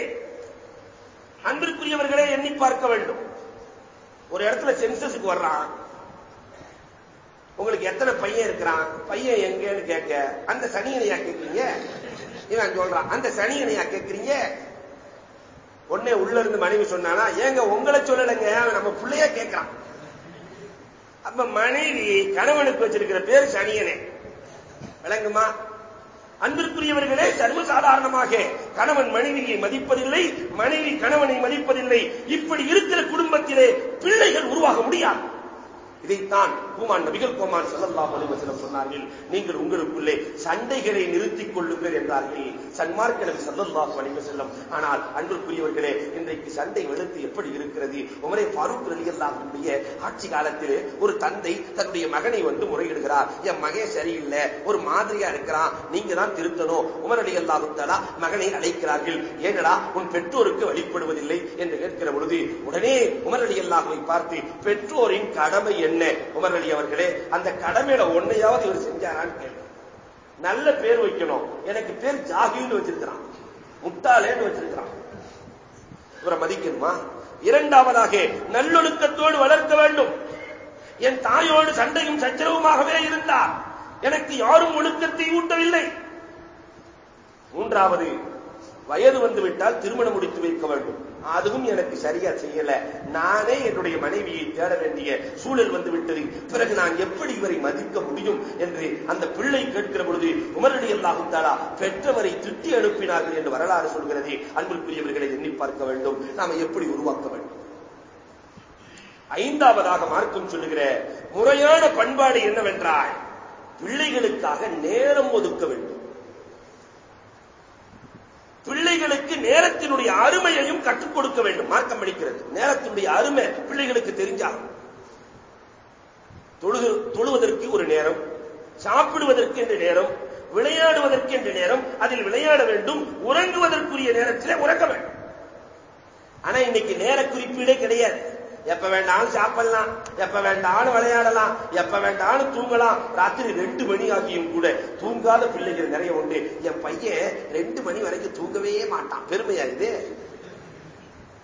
அன்பிற்குரியவர்களே எண்ணி பார்க்க வேண்டும். ஒரு இடத்துல சென்சஸுக்கு வர்றான். உங்களுக்கு எத்தனை பையன் இருக்கிறான்? பையன் எங்கன்னு கேட்க அந்த சனியனையா கேட்கிறீங்க? இவன் சொல்றான் அந்த சனியனையா கேட்கிறீங்க? உடனே உள்ள இருந்து மனைவி சொன்னானா ஏங்க உங்களை சொல்லலைங்க நம்ம பிள்ளைய கேட்கிறான் அப்ப மனைவி கணவனுக்கு வச்சிருக்கிற பேர் சனியனே. விளங்குமா? அன்பிற்குரியவர்களே சர்வசாதாரணமாக கணவன் மனைவியை மதிப்பதில்லை மனைவி கணவனை மதிப்பதில்லை. இப்படி இருக்கிற குடும்பத்திலே பிள்ளைகள் உருவாக முடியாது. இதைத்தான் கூமான் நபிகள் கோமான் செல்லல்லா அலைஹி சொன்னார்கள் நீங்கள் உங்களுக்குள்ளே சண்டைகளை நிறுத்திக் கொள்ளுங்கள் என்றார்கள். சன்மார்க்க நபி ஸல்லல்லாஹு அலைஹி வஸல்லம். ஆனால் அன்புக்குரியவர்களே இன்றைக்கு சண்டை வெளுத்து எப்படி இருக்கிறது? உமரே ஃபாரூக் ரலியல்லாஹு ஆட்சி காலத்திலே ஒரு தந்தை தன்னுடைய மகனை வந்து முறையிடுகிறார். என் மகன் சரியில்லை ஒரு மாதிரியா இருக்கிறான் நீங்க தான் திருத்தணும் உமர் ரலியல்லாஹு தஆலா மகனை அழைக்கிறார்கள். ஏனடா உன் பெற்றோருக்கு வழிபடுவதில்லை? என்று கேட்கிற பொழுது உடனே உமர் ரலியல்லாஹுவை பார்த்து பெற்றோரின் கடமை என்ன? உமர் அலி அவர்களே அந்த கடமையில ஒன்னையாவது இவர் செஞ்சாரான்னு கேள்வி நல்ல பேர் வைக்கணும். எனக்கு பேர் ஜாகின்னு வச்சிருக்கிறான். முட்டாளேன்னு வச்சிருக்கிறான். இவரை மதிக்கணுமா? இரண்டாவதாக நல்லொழுக்கத்தோடு வளர்க்க வேண்டும். என் தாயோடு சண்டையும் சச்சரவுமாகவே இருந்தார். எனக்கு யாரும் ஒழுக்கத்தை ஊட்டவில்லை. மூன்றாவது வயது வந்துவிட்டால் திருமணம் முடித்து வைக்க வேண்டும். அதுவும் எனக்கு சரியா செய்யல. நானே என்னுடைய மனைவியை தேட வேண்டிய சூழல் வந்து விட்டது பிறகு நான் எப்படி இவரை மதிக்க முடியும் என்று அந்த பிள்ளை கேட்கிற பொழுது உமரடி அல்லாகுத்தாலா பெற்றவரை திட்டி அனுப்பினார்கள் என்று வரலாறு சொல்கிறது. அன்பிற்குரியவர்களை எண்ணி பார்க்க வேண்டும். நாம எப்படி உருவாக்க வேண்டும்? ஐந்தாவதாக மார்க்கம் சொல்லுகிற முறையான பண்பாடு என்னவென்றால் பிள்ளைகளுக்காக நேரம் ஒதுக்க வேண்டும். பிள்ளைகளுக்கு நேரத்தினுடைய அருமையையும் கற்றுக் கொடுக்க வேண்டும். மார்க்கம் அளிக்கிறது நேரத்தினுடைய அருமை பிள்ளைகளுக்கு தெரிஞ்சாகும் தொழுகு தொழுவதற்கு ஒரு நேரம் சாப்பிடுவதற்கு என்ற நேரம் விளையாடுவதற்கு என்ற நேரம் அதில் விளையாட வேண்டும் உறங்குவதற்குரிய நேரத்திலே உறங்க வேண்டும். ஆனா இன்னைக்கு நேர குறிப்பீடே கிடையாது. எப்ப வேண்டாலும் சாப்பிடலாம். எப்ப வேண்டாலும் விளையாடலாம். எப்ப வேண்டாலும் தூங்கலாம். ராத்திரி ரெண்டு மணி ஆகியும் கூட தூங்காத பிள்ளைகள் நிறைய உண்டு. என் பையன் ரெண்டு மணி வரைக்கும் தூங்கவே மாட்டான். பெருமையா இது?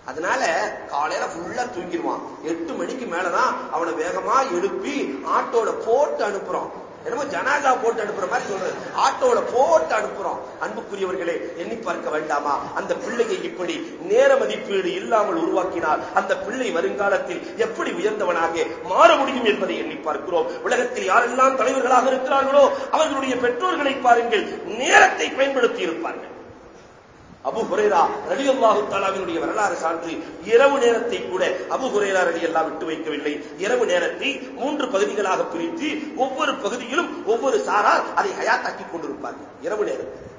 அதனால காலையில ஃபுல்லா தூங்கிடுவான். எட்டு மணிக்கு மேலதான் அவனை வேகமா எழுப்பி ஆட்டோட போட்டு அனுப்புறோம் என்னமோ ஜனாதா போட்டு அனுப்புற மாதிரி சொல்றது. ஆட்டோல போட்டு அனுப்புறோம். அன்புக்குரியவர்களே எண்ணி பார்க்க வேண்டாமா? அந்த பிள்ளையை இப்படி நேர மதிப்பீடு இல்லாமல் உருவாக்கினால் அந்த பிள்ளை வருங்காலத்தில் எப்படி உயர்ந்தவனாக மாற முடியும் என்பதை எண்ணி பார்க்கிறோம். உலகத்தில் யாரெல்லாம் தலைவர்களாக இருக்கிறார்களோ அவர்களுடைய பெற்றோர்களை பாருங்கள் நேரத்தை பயன்படுத்தி இருப்பார்கள். அபு ஹுரேரா ரலி அல்லாஹு தாலாவினுடைய வரலாறு சான்று இரவு நேரத்தை கூட அபு ஹுரேரா ரலி எல்லாம் விட்டு வைக்கவில்லை. இரவு நேரத்தை மூன்று பகுதிகளாக பிரித்து ஒவ்வொரு பகுதியிலும் ஒவ்வொரு சாரார் அதை ஹயாத்தாக்கி கொண்டிருப்பார்கள். இரவு நேரத்தில்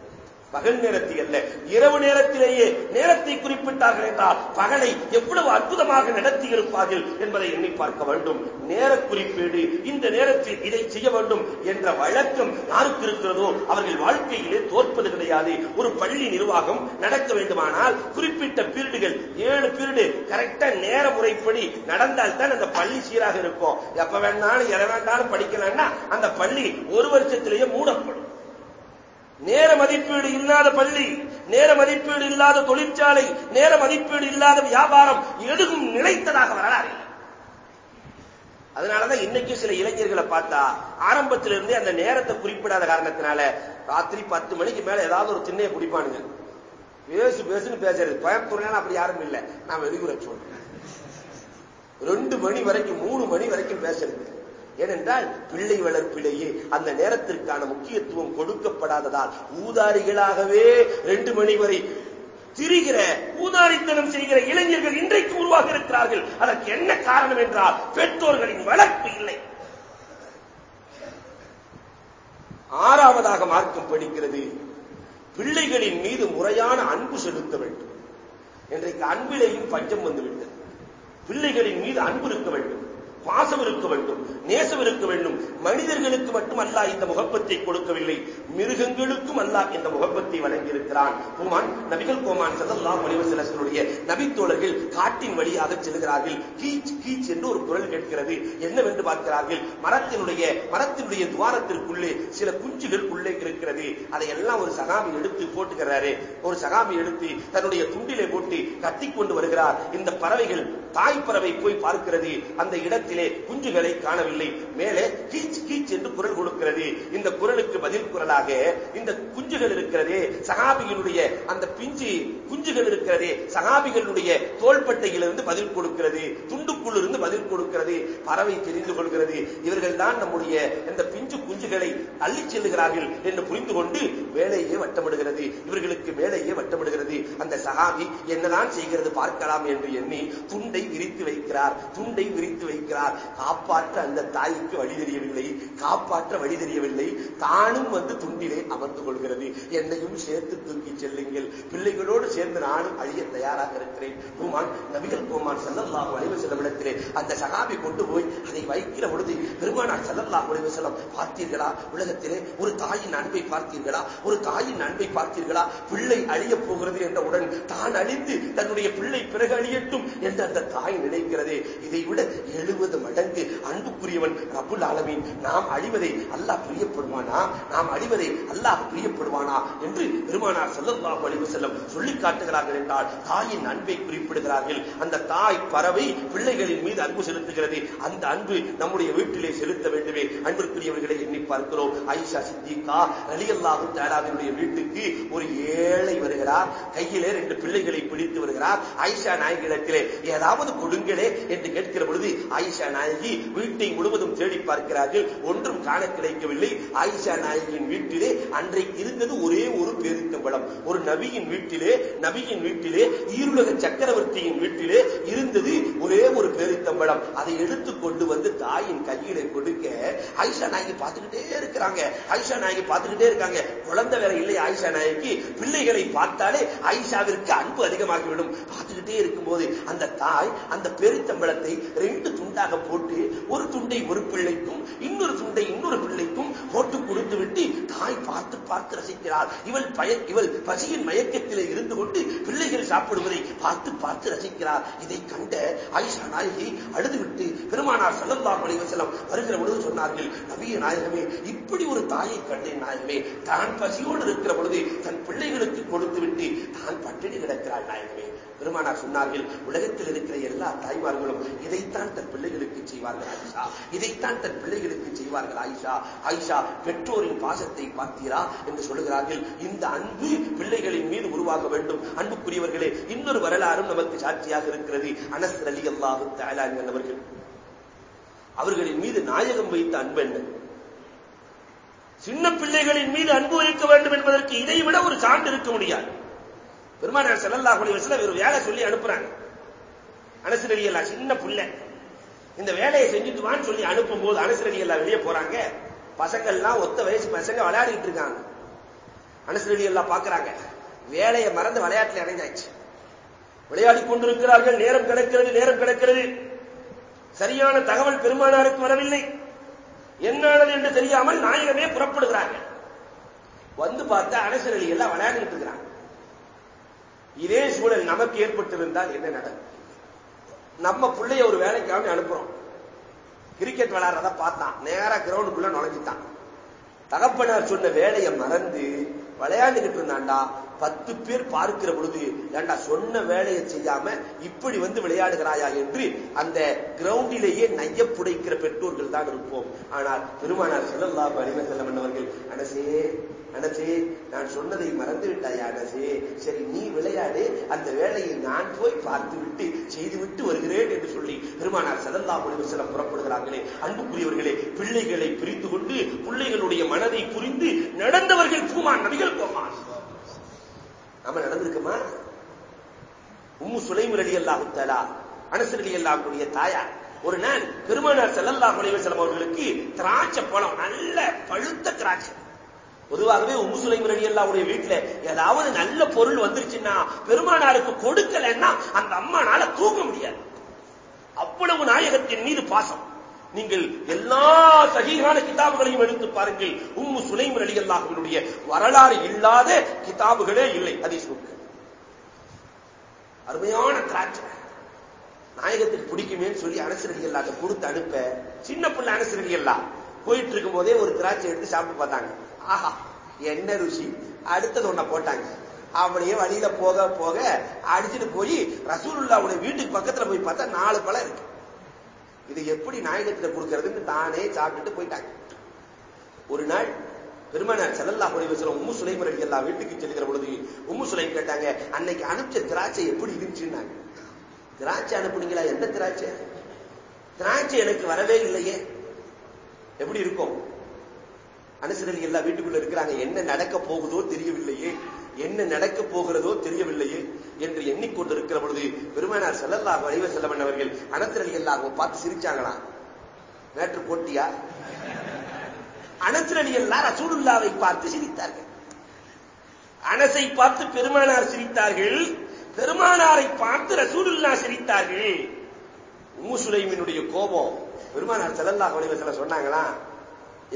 பகல் நேரத்தில் அல்ல இரவு நேரத்திலேயே நேரத்தை குறிப்பிட்டார்கள் என்றால் பகலை எவ்வளவு அற்புதமாக நடத்தி இருப்பார்கள் என்பதை எண்ணி பார்க்க வேண்டும். நேர குறிப்பீடு இந்த நேரத்தில் இதை செய்ய வேண்டும் என்ற வழக்கம் யாருக்கு இருக்கிறதோ அவர்கள் வாழ்க்கையிலே தோற்பது கிடையாது. ஒரு பள்ளி நிர்வாகம் நடக்க வேண்டுமானால் குறிப்பிட்ட பீரியடுகள் ஏழு பீரியடு கரெக்டா நேர முறைப்படி நடந்தால் தான் அந்த பள்ளி சீராக இருக்கும். எப்ப வேணாலும் எதை வேண்டாலும் படிக்கலாம்னா அந்த பள்ளி ஒரு வருஷத்திலேயே மூடப்படும். நேர மதிப்பீடு இல்லாத பள்ளி நேர மதிப்பீடு இல்லாத தொழிற்சாலை நேர மதிப்பீடு இல்லாத வியாபாரம் எதுவும் நிலைத்ததாக வரலாறு அதனாலதான் இன்னைக்கு சில இளைஞர்களை பார்த்தா ஆரம்பத்திலிருந்தே இருந்தே அந்த நேரத்தை குறிப்பிடாத காரணத்தினால ராத்திரி பத்து மணிக்கு மேல ஏதாவது ஒரு திண்ணையை குடிப்பானுங்க. பேசு பேசுன்னு பேசுறது. கோயம்புத்தூர்ல அப்படி யாரும் இல்லை. நான் வெளியூரை சொல்றேன் ரெண்டு மணி வரைக்கும் மூணு மணி வரைக்கும் பேசுறது. ஏனென்றால் பிள்ளை வளர்ப்பிலேயே அந்த நேரத்திற்கான முக்கியத்துவம் கொடுக்கப்படாததால் ஊதாரிகளாகவே ரெண்டு மணி வரை திரிகிற ஊதாரித்தனம் செய்கிற இளைஞர்கள் இன்றைக்கு உருவாக இருக்கிறார்கள். அதற்கு என்ன காரணம் என்றால் பெற்றோர்களின் வளர்ப்பு இல்லை. ஆறாவதாக மார்க்கம் படிக்கிறது பிள்ளைகளின் மீது முறையான அன்பு செலுத்த வேண்டும். இன்றைக்கு அன்பிலேயும் பஞ்சம் வந்துவிட்டது. பிள்ளைகளின் மீது அன்பு இருக்க வேண்டும். பாசம் இருக்க வேண்டும் நேசம் இருக்க வேண்டும். மனிதர்களுக்கு மட்டும் அல்லாஹ் இந்த முகப்பத்தை கொடுக்கவில்லை. மிருகங்களுக்கும் அல்லாஹ் இந்த முகப்பத்தை வழங்கியிருக்கிறான். பூமான் நபிகள் கோமான் சதல்லா மணிவசலசனுடைய நபித்தோழர்கள் காட்டின் வழியாக செல்கிறார்கள். கீச் கீச் என்று ஒரு குரல் கேட்கிறது. என்னவென்று பார்க்கிறார்கள்? மரத்தினுடைய மரத்தினுடைய துவாரத்திற்குள்ளே சில குஞ்சுகள் உள்ளே இருக்கிறது. அதையெல்லாம் ஒரு சகாமி எடுத்து போட்டுகிறாரு. ஒரு சகாமி எடுத்து தன்னுடைய துண்டிலே போட்டு கட்டிக்கொண்டு வருகிறார். இந்த பறவைகள் தாய் பறவை போய் பார்க்கிறது. அந்த இடத்தில் குஞ்சுகளை காணவில்லை. மேலே கீச் கீச் என்று குரல் கொடுக்கிறது. இந்த குரலுக்கு பதில் குரலாக இந்த குஞ்சுகள் இருக்கிறதே சகாபிகளுடைய அந்த பிஞ்சு குஞ்சுகள் இருக்கிறதே சகாபிகளுடைய தோள்பட்டையிலிருந்து பதில் கொடுக்கிறது துண்டுக்குள்ளிருந்து பதில் கொடுக்கிறது பறவை தெரிந்து கொள்கிறது. இவர்கள் தான் நம்முடைய இந்த பிஞ்சு குஞ்சுகளை அள்ளிச் செல்லுகிறார்கள் என்று புரிந்து கொண்டு வேலையே வட்டமிடுகிறது. இவர்களுக்கு வேலையே வட்டமிடுகிறது. அந்த சகாபி என்னதான் செய்கிறது பார்க்கலாம் என்று எண்ணி துண்டை விரித்து வைக்கிறார். துண்டை விரித்து வைக்கிறார். காப்பாற்ற அந்த தாய்க்கு வழி தெரியவில்லை. காப்பாற்ற வழி தெரியவில்லை. தானும் வந்து துண்டிலே அமர்ந்து கொள்கிறது. என்னையும் சேர்த்து தூக்கி செல்லுங்கள். பிள்ளைகளோடு சேர்ந்து நானும் அழிய தயாராக இருக்கிறேன். பூமான் நபிகள் பூமான் செல்லல்லாஹு வளைவு செல்லும் இடத்திலே அந்த சகாபி கொண்டு போய் அதை வைக்கிற பொழுது பெருமானார் செல்லல்லா வளைவு செல்லம் பார்த்தீர்களா? உலகத்திலே ஒரு தாயின் அன்பை பார்த்தீர்களா? ஒரு தாயின் அன்பை பார்த்தீர்களா? பிள்ளை அழியப் போகிறது என்றவுடன் தான் அழிந்து தன்னுடைய பிள்ளை பிறகு அழியட்டும் என்று அந்த தாய் நினைக்கிறதே. இதை விட எழுபது மடங்கு அன்புக்குரியவன் ரபுல் ஆலமீன். நாம் அழிவதை அல்லாஹ் பிரியப்படுவானா? நாம் அழிவதை அல்லாஹ் பிரியப்படுவானா? என்று பெருமானார் ஸல்லல்லாஹு அலைஹி வஸல்லம் சொல்லி காட்டுகிறார்கள் என்றால் தாயின் அன்பை குறிப்பிடுகிறார்கள். அந்த தாய் பறவை பிள்ளைகளின் மீது அன்பு செலுத்துகிறது. அந்த அன்பு நம்முடைய வீட்டிலே செலுத்த வேண்டுமே. அன்பிற்குரியவர்களை எண்ணி பார்க்கிறோம். ஐஷா சித்திகா ரலியல்லாஹு தஆலாவினுடைய வீட்டுக்கு ஒரு ஏழை வருகிறார். கையிலே ரெண்டு பிள்ளைகளை பிடித்து வருகிறார். ஐஷா நாயகிடத்திலே ஏதாவது கொடுங்களே என்று கேட்கிற பொழுது ஆயிஷா நாயகி வீட்டை முழுவதும் தேடி பார்க்கிறார்கள். ஒன்றும் காண கிடைக்கவில்லை. ஆயிஷா நாயகியின் வீட்டிலே அன்றைக்கு இருந்தது ஒரே ஒரு பேரித்தம்பளம் ஒரு நபியின் வீட்டிலே நபியின் வீட்டிலே ஈருலக சக்கரவர்த்தியின் வீட்டிலே இருந்தது ஒரே ஒரு பேரித்தம்பளம் அதை எடுத்து கொண்டு வந்து தாயின் கையிலே கொடுக்க ஆயிஷா நாயகி பார்த்துக்கிட்டே இருக்கிறாங்க. ஆயிஷா நாயகி பார்த்துக்கிட்டே இருக்காங்க. குழந்தை வேற இல்லை ஆயிஷா நாயகி. பிள்ளைகளை பார்த்தாலே ஆயிஷாவிற்கு அன்பு அதிகமாகிவிடும். பார்த்துக்கிட்டே இருக்கும்போது அந்த தாய் அந்த பெருத்தம்பளத்தை ரெண்டு துண்டாக போட்டு ஒரு துண்டை ஒரு பிள்ளைக்கும் இன்னொரு துண்டை இன்னொரு பிள்ளைக்கும் போட்டு கொடுத்து விட்டு தாய் பார்த்து பார்த்து ரசிக்கிறார் இவள் பய இவள் பசியின் மயக்கத்திலே இருந்து கொண்டு பிள்ளைகள் சாப்பிடுவதை பார்த்து பார்த்து ரசிக்கிறார் இதை கண்ட ஆயிஷா நாயகி அழுதுவிட்டு பெருமானார் ஸல்லல்லாஹு அலைஹி வஸல்லம் வருகிற பொழுது சொன்னார்கள் நவீன நாயகமே இப்படி ஒரு தாயை கண்டேன் நாயகமே. தான் பசியோடு இருக்கிற பொழுது தன் பிள்ளைகளுக்கு கொடுத்து விட்டு தான் பட்டினி கிடக்கிறாள் நாயகமே. பெருமானார் சொன்னார்கள் உலகத்தில் இருக்கிற எல்லா தாய்மார்களும் இதைத்தான் தன் பிள்ளைகளுக்கு செய்வார்கள் ஆயிஷா. இதைத்தான் தன் பிள்ளைகளுக்கு செய்வார்கள் ஆயிஷா. ஆயிஷா பெற்றோரின் பாசத்தை பார்த்தீரா என்று சொல்லுகிறார்கள். இந்த அன்பு பிள்ளைகளின் மீது உருவாக வேண்டும். அன்புக்குரியவர்களே இன்னொரு வரலாறும் நமக்கு சாட்சியாக இருக்கிறது. அனஸ் அலி அல்லாஹு அவர்கள் அவர்களின் மீது நாயகம் வைத்த அன்பு என்ன? சின்ன பிள்ளைகளின் மீது அன்பு வைக்க வேண்டும் என்பதற்கு இதை விட ஒரு சான்று இருக்க முடியாது. பெருமானார் செல்லல்லா அலைஹி வஸல்லம் ஒரு வேலை சொல்லி அனுப்புறாங்க. அனஸ் ரலியல்லாஹு சின்ன புள்ள. இந்த வேலையை செஞ்சுட்டு வான்னு சொல்லி அனுப்பும்போது அனஸ் ரலியல்லாஹு வெளியே போறாங்க. பசங்கள்லாம் ஒத்த வயசு பசங்க விளையாடிட்டு இருக்காங்க. அனுசரடி எல்லாம் பாக்குறாங்க. வேலையை மறந்து விளையாட்டுல இறங்காச்சு விளையாடி கொண்டிருக்கிறார்கள். நேரம் கிடக்கிறது நேரம் கிடக்கிறது. சரியான தகவல் பெருமானாருக்கு வரவில்லை. என்னானது என்று தெரியாமல் நாயகமே புறப்படுகிறார்கள். வந்து பார்த்தா அனசர் எல்லாம் விளையாடிட்டு இருக்கிறாங்க. இதே சூழல் நமக்கு ஏற்பட்டிருந்தால் என்ன நடக்கும்? நம்ம பிள்ளைய ஒரு வேலைக்காக அனுப்புறோம். கிரிக்கெட் விளையாடுறத பார்த்தான். நேரா கிரவுண்டுக்குள்ள நுழைஞ்சிட்டான். தகப்பனார் சொன்ன வேலையை மறந்து விளையாண்டுகிட்டு இருந்தாண்டா பத்து பேர் பார்க்கிற பொழுது ஏண்டா சொன்ன வேலையை செய்யாம இப்படி வந்து விளையாடுகிறாயா என்று அந்த கிரவுண்டிலேயே நைய புடைக்கிற பெற்றோர்கள் தான் இருப்போம். ஆனால் பெருமானார் செல்லல்லா அலிவ செல்லம் அவர்கள் அனசே அனசே நான் சொன்னதை மறந்து விட்டாயா அனசே? சரி நீ விளையாடு அந்த வேலையை நான் போய் பார்த்து விட்டு செய்து விட்டு வருகிறேன் என்று சொல்லி பெருமானார் செல்லல்லா அலிவ செல்லம் புறப்படுகிறார்களே. அன்புக்குரியவர்களே பிள்ளைகளை பிரித்து கொண்டு பிள்ளைகளுடைய மனதை புரிந்து நடந்தவர்கள் பூமான் நபிகள் போமான் நம்ம நடந்திருக்குமா? உம்மு சுலைம் ரலி அல்லாஹு தலா அனசர் அலி அல்லாஹுடைய தாயார். ஒரு நாள் பெருமானார் செல்லல்லா அலைவசலம் அவர்களுக்கு திராட்சை பழம் நல்ல பழுத்த திராட்சை. பொதுவாகவே உம்மு சுலைம் ரலி அல்லாவுடைய வீட்டுல ஏதாவது நல்ல பொருள் வந்துருச்சுன்னா பெருமானாருக்கு கொடுக்கலன்னா அந்த அம்மானால தூங்க முடியாது. அவ்வளவு நாயகத்தின் மீது பாசம். நீங்கள் எல்லா சகிகான கிதாபுகளையும் எடுத்து பாருங்கள். உம்மு சுலைம் அலி அல்லாஹுடைய வரலாறு இல்லாத கிதாபுகளே இல்லை. ஹதீஸ் புக்கு அருமையான திராட்சை நாயகத்துக்கு பிடிக்குமேன்னு சொல்லி அனசரடி அல்லாட்ட கொடுத்து அனுப்ப. சின்ன பிள்ளை அனசரடி அல்லா போயிட்டு இருக்கும் போதே ஒரு திராட்சை எடுத்து சாப்பிட்டு பார்த்தாங்க. ஆஹா என்ன ருசி. அடுத்தது ஒன்ன போட்டாங்க. அப்படியே வழியில போக போக அடிச்சுட்டு போய் ரசூலுல்லாவுடைய வீட்டுக்கு பக்கத்துல போய் பார்த்தா நாலு பழம் இருக்கு. இது எப்படி நாயகத்துல கொடுக்கறதுன்னு தானே சாப்பிட்டுட்டு போயிட்டாங்க. ஒரு நாள் பெருமனார் செல்லல்லா குறைவசரம் உம்மு சுலைமர் ரவி எல்லா வீட்டுக்கு செல்கிற பொழுது உம்மு சுலைம் கேட்டாங்க அன்னைக்கு அனுப்பிச்ச திராட்சை எப்படி இருந்துச்சுன்னாங்க. திராட்சை அனுப்புனீங்களா? எந்த திராட்சை? திராட்சை எனக்கு வரவே இல்லையே. எப்படி இருக்கும்? அனுசரணி எல்லா வீட்டுக்குள்ள இருக்கிறாங்க. என்ன நடக்க போகுதோ தெரியவில்லையே. என்ன நடக்க போகிறதோ தெரியவில்லையே. என்று எண்ணிக்கொண்டிருக்கிற பொழுது பெருமானார் செல்லல்லாக வரைவ செல்லவன் அவர்கள் அனத்திரலி எல்லாரும் பார்த்து சிரிச்சாங்களா நேற்று போட்டியா? அனத்திரலி எல்லாம் ரசூலுல்லாவை பார்த்து சிரித்தார்கள். அனசை பார்த்து பெருமானார் சிரித்தார்கள். பெருமானாரை பார்த்து ரசூலுல்லா சிரித்தார்கள். உம்மு சுலைமினுடைய கோபம். பெருமானார் செல்லல்லா வரைவ செல்ல சொன்னாங்களா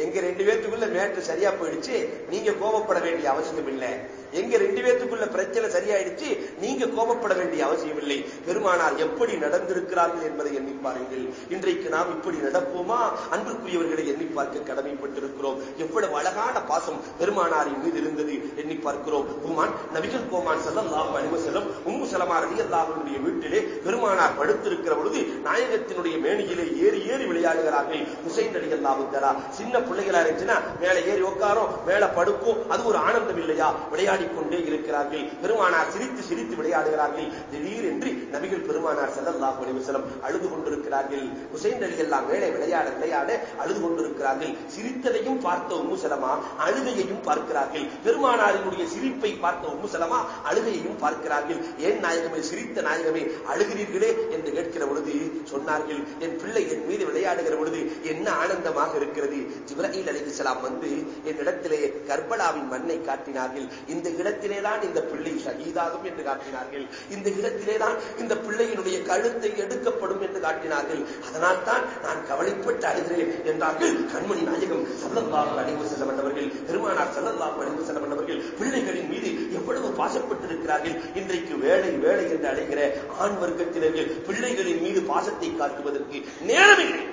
எங்க ரெண்டு பேத்துக்குள்ள மேட்டு சரியா போயிடுச்சு. நீங்க கோபப்பட வேண்டிய அவசியம் இல்லை எங்க ரெண்டு பேத்துக்குள்ள பிரச்சனை சரியாயிடுச்சு நீங்க கோபப்பட வேண்டிய அவசியம் இல்லை பெருமானார் எப்படி நடந்திருக்கிறார்கள் என்பதை எண்ணி பாருங்கள். இன்றைக்கு நாம் இப்படி நடப்போமா? அன்புக்குரியவர்களை எண்ணி பார்க்க கடமைப்பட்டிருக்கிறோம். எவ்வளவு அழகான பாசம் பெருமானாரின் மீது இருந்தது எண்ணி பார்க்கிறோம். உமான் நபிகள் கோமான் செல்லம் லாபம் அணிவ செல்லம் உம்மு செலமா ரவி அல்லாஹனுடைய வீட்டிலே பெருமானார் படுத்திருக்கிற பொழுது நாயகத்தினுடைய மேனியிலே ஏறி ஏறி விளையாடுகிறார்கள். ஹுசைன் அலி அல்லாவுத்தரா சின்ன பிள்ளைகளா இருந்துச்சுன்னா மேல ஏறி உட்காரும் மேல படுக்கும். அது ஒரு ஆனந்தம் இல்லையா? விளையாடு கொண்டே இருக்கிறார்கள். பெருமானார் சிரித்து சிரித்து விளையாடுகிறார்கள். திடீர் என்று நபிகள் பெருமானார் செல்லல்லாஹ் அலிவசலம் அழுது கொண்டிருக்கிறார்கள். குசைன் அலி எல்லாம் மேலே விளையாட விளையாட அழுது கொண்டிருக்கிறார்கள். சிரித்ததையும் பார்த்த உம்முசலமா அழுகையையும் பார்க்கிறார்கள். பெருமானாரினுடைய சிரிப்பை பார்த்த உம்முசலமா அழுகையையும் பார்க்கிறார்கள். ஏன் நாயகமே சிரித்த நாயகமே அழுகிறீர்களே என்று கேட்கிற பொழுது சொன்னார்கள் என் பிள்ளை என் மீது விளையாடுகிற பொழுது என்ன ஆனந்தமாக இருக்கிறது? ஜிப்ரஹீல் அலிசலாம் வந்து என்னிடத்திலே கர்பலாவின் மண்ணை காட்டினார்கள். இந்த இந்த இடத்திலேதான் இந்த பிள்ளை ஷகீதாகும் என்று காட்டினார்கள். இந்த இடத்திலேதான் இந்த பிள்ளையினுடைய கழுத்தை எடுக்கப்படும் என்று காட்டினார்கள். அதனால் தான் நான் கவலைப்பட்டு அழுகிறேன் என்றார்கள் கண்மணி நாயகம். சல்லல்லாஹு அழிவு செல்ல வந்தவர்கள் பெருமானார் சல்லல்லாஹு அழிவு செல்ல வந்தவர்கள் பிள்ளைகளின் மீது எவ்வளவு பாசப்பட்டிருக்கிறார்கள். இன்றைக்கு வேலை வேலை என்று அழைகிற ஆண் வர்க்கத்தினர்கள் பிள்ளைகளின் மீது பாசத்தை காட்டுவதற்கு நேரமில்லை.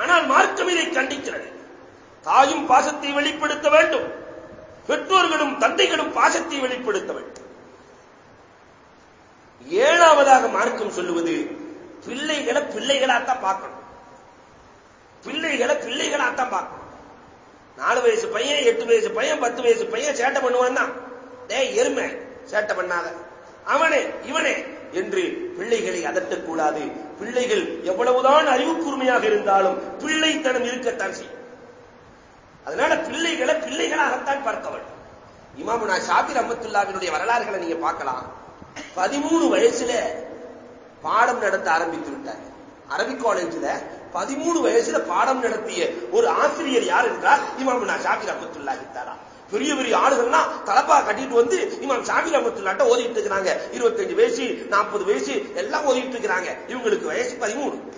ஆனால் மார்க்கம் இதை கண்டிக்கிறது. தாயும் பாசத்தை வெளிப்படுத்த வேண்டும். பெற்றோர்களும் தந்தைகளும் பாசத்தை வெளிப்படுத்த வேண்டும். ஏழாவதாக மார்க்கம் சொல்லுவது பிள்ளைகளை பிள்ளைகளாத்தான் பார்க்கணும். பிள்ளைகளை பிள்ளைகளாத்தான் பார்க்கணும். நாலு வயசு பையன் எட்டு வயசு பையன் பத்து வயசு பையன் சேட்டை பண்ணுவான் தான். டே எருமை சேட்டை பண்ணாத. அவனே இவனே என்று பிள்ளைகளை அதட்டக்கூடாது. பிள்ளைகள் எவ்வளவுதான் அறிவு கூர்மையாக இருந்தாலும் பிள்ளைத்தனம் இருக்கத்தான் செய்யும். அதனால பிள்ளைகளை பிள்ளைகளாகத்தான் பார்க்க வேண்டும். இமாமுனா ஷாபிர் அஹமத்துல்லாவினுடைய வரலாறுகளை நீங்க பார்க்கலாம். பதிமூணு வயசுல பாடம் நடத்த ஆரம்பித்து விட்டார். அரபிக் காலேஜ்ல பதிமூணு வயசுல பாடம் நடத்திய ஒரு ஆசிரியர் யார் என்றால் இமாமுனா ஷாபிர் அஹமத்துல்லா தாரா பெரிய பெரிய ஆளுகள்னா தலப்பா கட்டிட்டு வந்து இமாம் ஷாபி ரஹமத்துல்லாட்ட ஓதிட்டு இருக்கிறாங்க. இருபத்தஞ்சு வயசு நாற்பது வயசு எல்லாம் ஓதிட்டு இருக்கிறாங்க. இவங்களுக்கு வயசு பதிமூணு.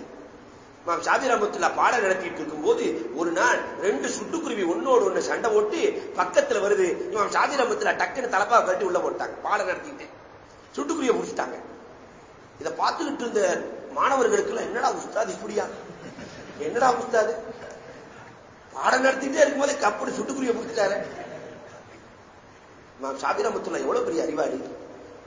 இமாம் ஷாபி ரமத்துல்லா பாடம் நடத்திட்டு இருக்கும்போது ஒரு நாள் ரெண்டு சுட்டுக்குருவி ஒன்னோடு ஒண்ணு சண்டை போட்டு பக்கத்துல வருது. இமாம் ஷாபி ரஹமத்துல்லா டக்குன்னு தலப்பா கட்டி உள்ள போட்டாங்க. பாடம் நடத்திட்டு சுட்டுக்குருவியை முடிச்சிட்டாங்க. இதை பார்த்துக்கிட்டு இருந்த மாணவர்களுக்கு எல்லாம் என்னடா உஸ்தாது இப்படியா? என்னடா உஸ்தாது? பாடம் நடத்திட்டே இருக்கும்போது கப்படி சுட்டுக்குருவியை முடிச்சிட்டாரு சாபிரமத்துல்லா எவ்வளவு பெரிய அறிவாளி.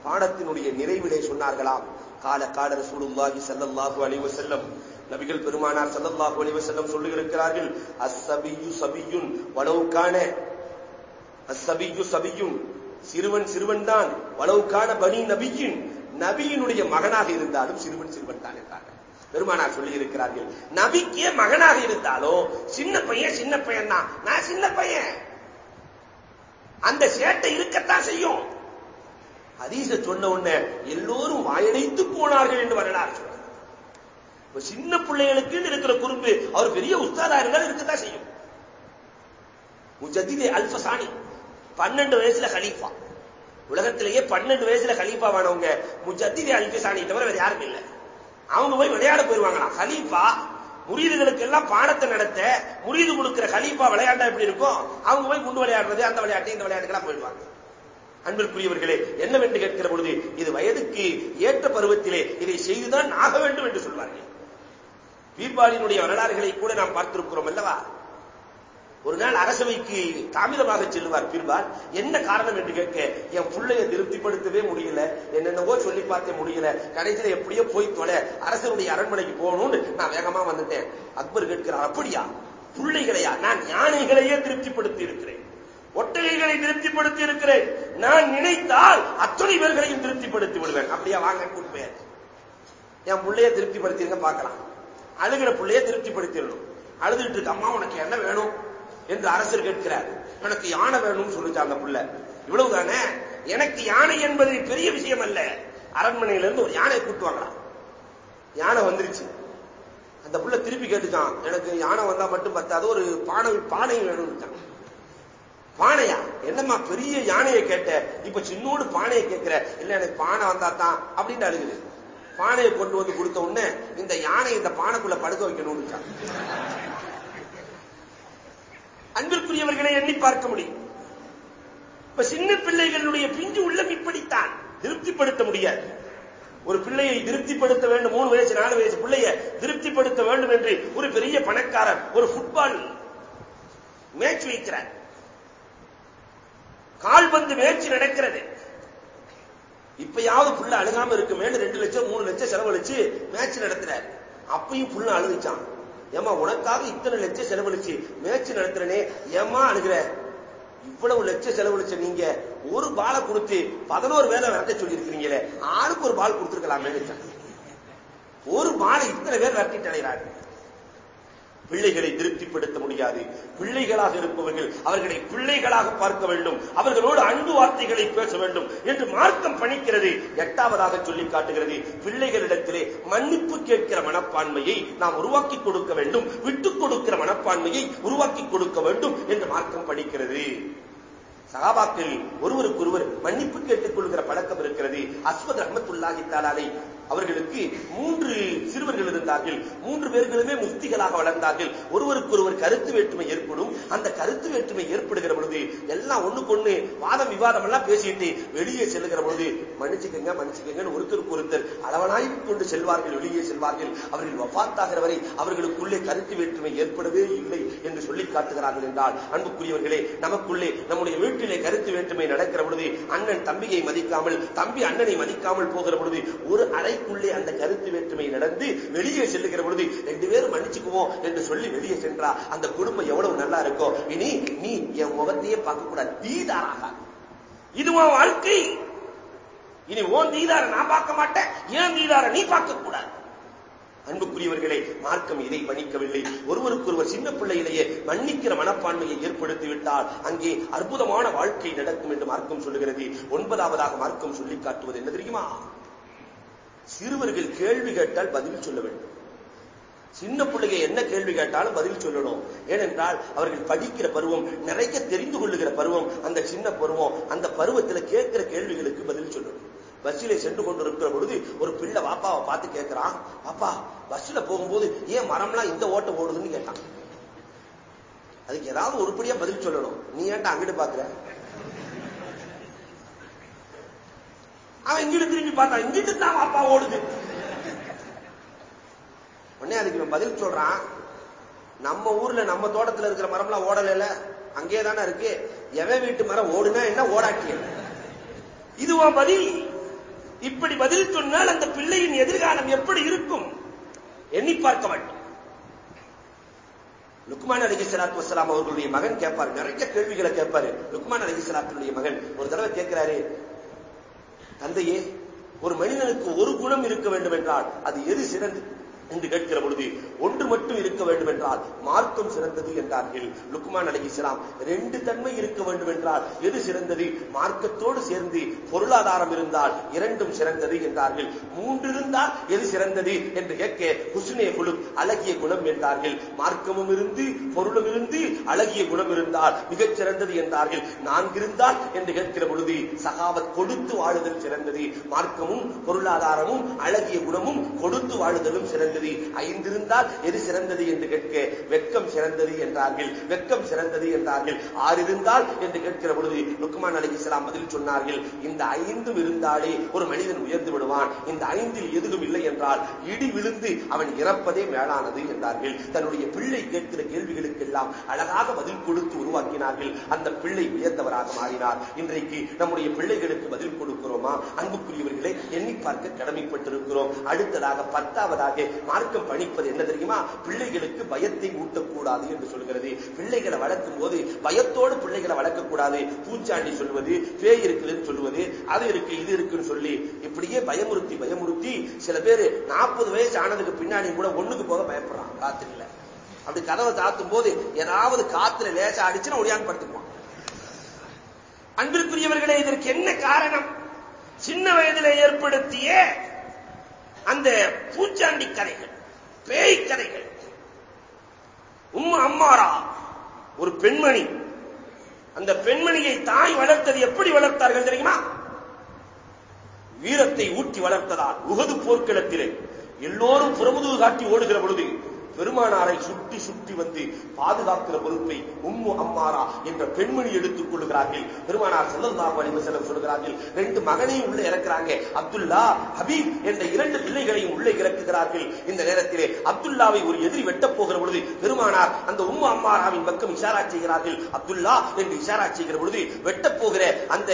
பாடத்தினுடைய நிறைவிலே சொன்னார்களாம். கால கால ரசூலுல்லாஹி ஸல்லல்லாஹு அலைஹி வஸல்லம். நபிகள் பெருமானார் ஸல்லல்லாஹு அலைஹி வஸல்லம் சொல்லுகிறார்கள் அஸ்ஸபியு சபியுன் வளவுக்கான அஸ்ஸபியு சபியும் சிறுவன் சிறுவன் தான் வளவுக்கான பனி நபியின் நபியினுடைய மகனாக இருந்தாலும் சிறுவன் சிறுவன் தான் என்றார்கள். பெருமானார் சொல்லி இருக்கிறார்கள் நபிக்கே மகனாக இருந்தாலும் சின்ன பையன் சின்ன பையன் தான். நான் சின்ன பையன். அந்த சேட்டை இருக்கத்தான் செய்யும். ஹதீஸ சொன்ன உடனே எல்லோரும் வாயடைத்து போனார்கள் என்று வரலாறு இப்ப சின்ன பிள்ளைகளுக்கு இருக்கிற குறும்பு அவர் பெரிய உஸ்தாதா இருந்தால் இருக்கத்தான் செய்யும். முஜத்திதே அல்பசானி பன்னெண்டு வயசுல ஹலீஃபா உலகத்திலேயே பன்னெண்டு வயசுல கலீஃபாவானவங்க முஜத்திதே அல்பசானி தவிர வேற யாரும் இல்லை. அவங்க போய் விளையாட போயிருவாங்களாம் ஹலீஃபா முரீதுகளுக்கு எல்லாம் பாடத்தை நடத்த முரீது கொடுக்கிற ஹலீஃபா விளையாண்டா எப்படி இருக்கும்? அவங்க போய் குண்டு விளையாடுறது அந்த விளையாட்டு இந்த விளையாட்டுக்கெல்லாம் போயிடுவாங்க. அன்பிற்குரியவர்களே என்னவென்று கேட்கிற பொழுது இது வயதுக்கு ஏற்ற பருவத்திலே இதை செய்துதான் ஆக வேண்டும் என்று சொல்வார்கள். பீர்பாலினுடைய வரலாறுகளை கூட நாம் பார்த்திருக்கிறோம் அல்லவா? ஒரு நாள் அரசவைக்கு தாமிரமாக செல்லுவார் பீர்பால். என்ன காரணம் என்று கேட்க என் பிள்ளைய திருப்திப்படுத்தவே முடியல. என்னென்னவோ சொல்லி பார்த்தே முடியல. கடைசியில எப்படியோ போய் தொலை. அரசருடைய அரண்மனைக்கு போகணும்னு நான் வேகமா வந்துட்டேன். அக்பர் கேட்கிறார் அப்படியா? பிள்ளைகளையா? நான் யானைகளையே திருப்திப்படுத்தி இருக்கிறேன் ஒட்டகைகளை திருப்திப்படுத்தி இருக்கிறேன் நான் நினைத்தால் அத்தனை பேர்களையும் திருப்திப்படுத்தி விடுவேன். அப்படியா? வாங்க கூட்டு என் பிள்ளைய திருப்திப்படுத்திருங்க பார்க்கலாம். அழுகிற பிள்ளைய திருப்திப்படுத்திடணும். அழுதுட்டு இருக்கு அம்மா உனக்கு என்ன வேணும்? என்று அரசர் கேட்கிறார். எனக்கு யானை வேணும்னு சொல்லிச்சு அந்த பிள்ளை. இவ்வளவுதானே? எனக்கு யானை என்பது பெரிய விஷயம் அல்ல அரண்மனையில இருந்து ஒரு யானையை கூட்டு வாங்கலாம் யானை வந்துருச்சு. அந்த புள்ள திருப்பி கேட்டுச்சான். எனக்கு யானை வந்தா மட்டும் பத்தாது ஒரு பானை பானை வேணும்னு பானையா? என்னம்மா பெரிய யானையை கேட்ட? இப்ப சின்னோடு பானையை கேட்கிற? இல்ல எனக்கு பானை வந்தா தான் அப்படின்னு அழுகுது. பானையை கொண்டு வந்து கொடுத்த உடனே இந்த யானை இந்த பானைக்குள்ள படுக்க வைக்கணும்னு அன்பிற்குரியவர்களை எண்ணி பார்க்க முடியும். இப்ப சின்ன பிள்ளைகளுடைய பிஞ்சு உள்ளம் இப்படித்தான். திருப்திப்படுத்த முடியாது. ஒரு பிள்ளையை திருப்திப்படுத்த வேண்டும். மூணு வயசு நாலு வயசு பிள்ளைய திருப்திப்படுத்த வேண்டும் என்று ஒரு பெரிய பணக்காரர் ஒரு ஃபுட்பால் மேட்ச் வைக்கிறார். கால்பந்து மேட்ச் நடக்கிறது. இப்பயாவது புள்ள அழுகாம இருக்குமேன்னு ரெண்டு லட்சம் மூணு லட்சம் செலவழிச்சு மேட்ச் நடத்துறாரு அப்பயும் புள்ள அழுதுச்சான் ஏமா உனக்காக இத்தனை லட்சம் செலவழிச்சு மேட்ச் நடத்துறனே ஏமா அழுகிற? இவ்வளவு லட்சம் செலவழிச்ச நீங்க ஒரு பாலை கொடுத்து பதினோரு வேலை விரட்ட சொல்லியிருக்கிறீங்களே ஆளுக்கு ஒரு பால் கொடுத்துருக்கலாமே ஒரு பாலை இத்தனை பேர் விரட்டிட்டு அடைகிறாங்க பிள்ளைகளை திருப்திப்படுத்த முடியாது. பிள்ளைகளாக இருப்பவர்கள் அவர்களை பிள்ளைகளாக பார்க்க வேண்டும். அவர்களோடு அன்பு வார்த்தைகளை பேச வேண்டும் என்று மார்க்கம் பணிக்கிறது. எட்டாவதாக சொல்லி காட்டுகிறது. பிள்ளைகளிடத்திலே மன்னிப்பு கேட்கிற மனப்பான்மையை நாம் உருவாக்கி கொடுக்க வேண்டும். விட்டுக் கொடுக்கிற மனப்பான்மையை உருவாக்கி கொடுக்க வேண்டும் என்று மார்க்கம் பணிக்கிறது சகாபாக்கள் ஒருவருக்கொருவர் மன்னிப்பு கேட்டுக் கொள்கிற பழக்கம் இருக்கிறது. அஸ்வத் ரஹமத்துல்லாஹி தாலாலை அவர்களுக்கு மூன்று சிறுவர்கள் இருந்தார்கள். மூன்று பேர்களுமே முஃப்திகளாக வளர்ந்தார்கள். ஒருவருக்கொருவர் கருத்து வேற்றுமை ஏற்படும். அந்த கருத்து வேற்றுமை ஏற்படுகிற பொழுது எல்லாம் ஒண்ணுக்கு ஒண்ணு வாதம் விவாதம் எல்லாம் பேசிட்டு வெளியே செல்லுகிற பொழுது மன்னிச்சுக்கங்க மன்னிச்சுக்கங்கன்னு ஒருத்தருக்கு ஒருத்தர் அளவனாய் கொண்டு செல்வார்கள் வெளியே செல்வார்கள். அவர்கள் வபாத்தாகிற வரை அவர்களுக்குள்ளே கருத்து வேற்றுமை ஏற்படவே இல்லை என்று சொல்லி காட்டுகிறார்கள் என்றால் அன்புக்குரியவர்களே நமக்குள்ளே நம்முடைய வீட்டிலே கருத்து வேற்றுமை நடக்கிற பொழுது அண்ணன் தம்பியை மதிக்காமல் தம்பி அண்ணனை மதிக்காமல் போகிற பொழுது ஒரு அறைக்குள்ளே அந்த கருத்து வேற்றுமை நடந்து வெளியே செல்லுகிற பொழுது ரெண்டு பேரும் மன்னிச்சுக்குவோம் என்று சொல்லி வெளியே சென்றா அந்த குடும்பம் எவ்வளவு நல்லா இருக்கும் இனி நீ என் முகத்தையே பார்க்க கூடாது தீதாராக இதுவா வாழ்க்கை. இனி ஓன் தீதார நான் பார்க்க மாட்டேன். ஏன் தீதார நீ பார்க்க கூடாது அன்புக்குரியவர்களே மார்க்கம் இதை பணிக்கவில்லை ஒருவருக்கொருவர் சின்ன பிள்ளையிலேயே மன்னிக்கிற மனப்பான்மையை ஏற்படுத்திவிட்டால் அங்கே அற்புதமான வாழ்க்கை நடக்கும் என்று மார்க்கம் சொல்லுகிறது. ஒன்பதாவதாக மார்க்கம் சொல்லி காட்டுவது என்ன தெரியுமா? சிறுவர்கள் கேள்வி கேட்டால் பதில் சொல்ல வேண்டும். சின்ன பிள்ளைங்க என்ன கேள்வி கேட்டாலும் பதில் சொல்லணும். ஏனென்றால் அவர்கள் படிக்கிற பருவம் நிறைய தெரிந்து கொள்ளுகிற பருவம் அந்த சின்ன பருவம் அந்த பருவத்தில் கேட்கிற கேள்விகளுக்கு பதில் சொல்லணும். பஸ்ஸிலே சென்று கொண்டு இருக்கிற பொழுது ஒரு பிள்ளை பாப்பாவை பார்த்து கேட்கிறான் பாப்பா பஸ்ல போகும்போது ஏன் மரம்லாம் இந்த ஓட்டம் ஓடுதுன்னு கேட்டான். அதுக்கு ஏதாவது உருப்படியா பதில் சொல்லணும். நீ ஏன்டா அங்கிட்டு பாக்குற? அவன் இங்கிட்டு திரும்பி பார்த்தான் இங்கிட்டு தான் அப்பா ஓடுது. உடனே அதுக்கு இவன் பதில் சொல்றான் நம்ம ஊர்ல நம்ம தோட்டத்துல இருக்கிற மரம்லாம் ஓடலைல அங்கே தானே இருக்கு. எவன் வீட்டு மரம் ஓடுனா என்ன ஓடாட்டிய? இதுவா பதில்? இப்படி பதில் சொன்னால் அந்த பிள்ளையின் எதிர்காலம் எப்படி இருக்கும்? எண்ணி பார்க்க வேண்டும் லுக்மான் அலி சலாத்து வசலாம் அவர்களுடைய மகன் கேட்பார். நிறைய கேள்விகளை கேட்பாரு. லுக்மான் அலி சலாத்துடைய மகன் ஒரு தடவை கேட்கிறாரு தந்தையே ஒரு மனிதனுக்கு ஒரு குணம் இருக்க வேண்டும் என்றால் அது எது சிறந்து என்று கேட்கிற பொழுது ஒன்று மட்டும் இருக்க வேண்டும் என்றால் மார்க்கம் சிறந்தது என்றார்கள். லுக்மான் அலி இஸ்லாம் ரெண்டு தன்மை இருக்க வேண்டும் என்றால் எது சிறந்தது? மார்க்கத்தோடு சேர்ந்து பொருளாதாரம் இருந்தால் இரண்டும் சிறந்தது என்றார்கள். மூன்று இருந்தால் எது சிறந்தது என்று கேட்க குசுனே குழு அழகிய குணம் என்றார்கள். மார்க்கமும் இருந்து பொருளும் இருந்து அழகிய குணம் இருந்தால் மிகச் சிறந்தது என்றார்கள். நான்கு இருந்தால் என்று கேட்கிற பொழுது சகாவத் கொடுத்து வாழுதல் சிறந்தது. மார்க்கமும் பொருளாதாரமும் அழகிய குணமும் கொடுத்து வாழுதலும் சிறந்தது. ஐந்து இருந்தால் எது சிறந்தது என்று கேட்க வெட்கம் சிறந்தது என்றார்கள். வெட்கம் சிறந்தது என்றார்கள். ஆறு இருந்தால் என்று கேட்கிற பொழுது லுக்மான் அலி இஸ்லாம் பதில் சொன்னார்கள். இந்த ஐந்தும் இருந்தாலே ஒரு மனிதன் உயர்ந்து விடுவான். இந்த ஐந்தில் எதுவும் இல்லை என்றால் இடி விழுந்து அவன் இறப்பதே மேலானது என்றார்கள். தன்னுடைய பிள்ளை கேட்கிற கேள்விகளுக்கெல்லாம் அழகாக பதில் கொடுத்து உருவாக்கினார்கள். அந்த பிள்ளை உயர்ந்தவராக மாறினார். இன்றைக்கு நம்முடைய பிள்ளைகளுக்கு பதில் கொடுக்கிறோமா? அன்புக்குரியவர்களை எண்ணி பார்க்க கடமைப்பட்டிருக்கிறோம். அடுத்ததாக பத்தாவதாக மார்க்கம் பணிப்பது என்ன தெரியுமா? பிள்ளைகளுக்கு பயத்தை ஊட்டக்கூடாது என்று சொல்கிறது. பிள்ளைகளை வளர்க்கும் போது பயத்தோடு பிள்ளைகளை வளர்க்கக்கூடாது. பூச்சாண்டி சொல்வது பேய் இருக்குதுன்னு சொல்லுவது அது இருக்கு இது இருக்குன்னு சொல்லி இப்படியே பயமுறுத்தி பயமுறுத்தி சில பேர் நாற்பது வயசு ஆனதுக்கு பின்னாடி கூட ஒண்ணுக்கு போக பயப்படுறான் ராத்திரியில அப்படி கதவை தாத்தும் போது ஏதாவது காத்துல லேசா அடிச்சுன்னா ஒடியான் படுத்துக்குவான். அன்பிற்குரியவர்களே இதற்கு என்ன காரணம்? சின்ன வயதில் ஏற்படுத்திய அந்த பூச்சாண்டி கதைகள் பேய் கதைகள். உம்மு அம்மாரா ஒரு பெண்மணி. அந்த பெண்மணியை தாய் வளர்த்தது எப்படி வளர்த்தார்கள் தெரியுமா? வீரத்தை ஊட்டி வளர்த்ததால் உகது போர்க்களத்திலே எல்லோரும் புறமுதுகு காட்டி ஓடுகிற பொழுது பெருமானாரை சுட்டி சுட்டி வந்து பாதுகாக்கிற பொறுப்பை உம்மு அம்மாரா என்ற பெண்மணி எடுத்துக் கொள்கிறார்கள். பெருமானார் செல்லல்லாஹு அலைஹி வஸல்லம் சொல்கிறார்கள் ரெண்டு மகனையும் உள்ள இறக்குறாங்க. அப்துல்லா ஹபீப் என்ற இரண்டு பிள்ளைகளையும் உள்ளே இறக்குகிறார்கள். இந்த நேரத்திலே அப்துல்லாவை ஒரு எதிரி வெட்டப் போகிற பொழுது பெருமானார் அந்த உம்மு அம்மாராவின் பக்கம் இஷாரா செய்கிறார்கள். அப்துல்லா என்று இஷாரா செய்கிற பொழுது வெட்டப் போகிற அந்த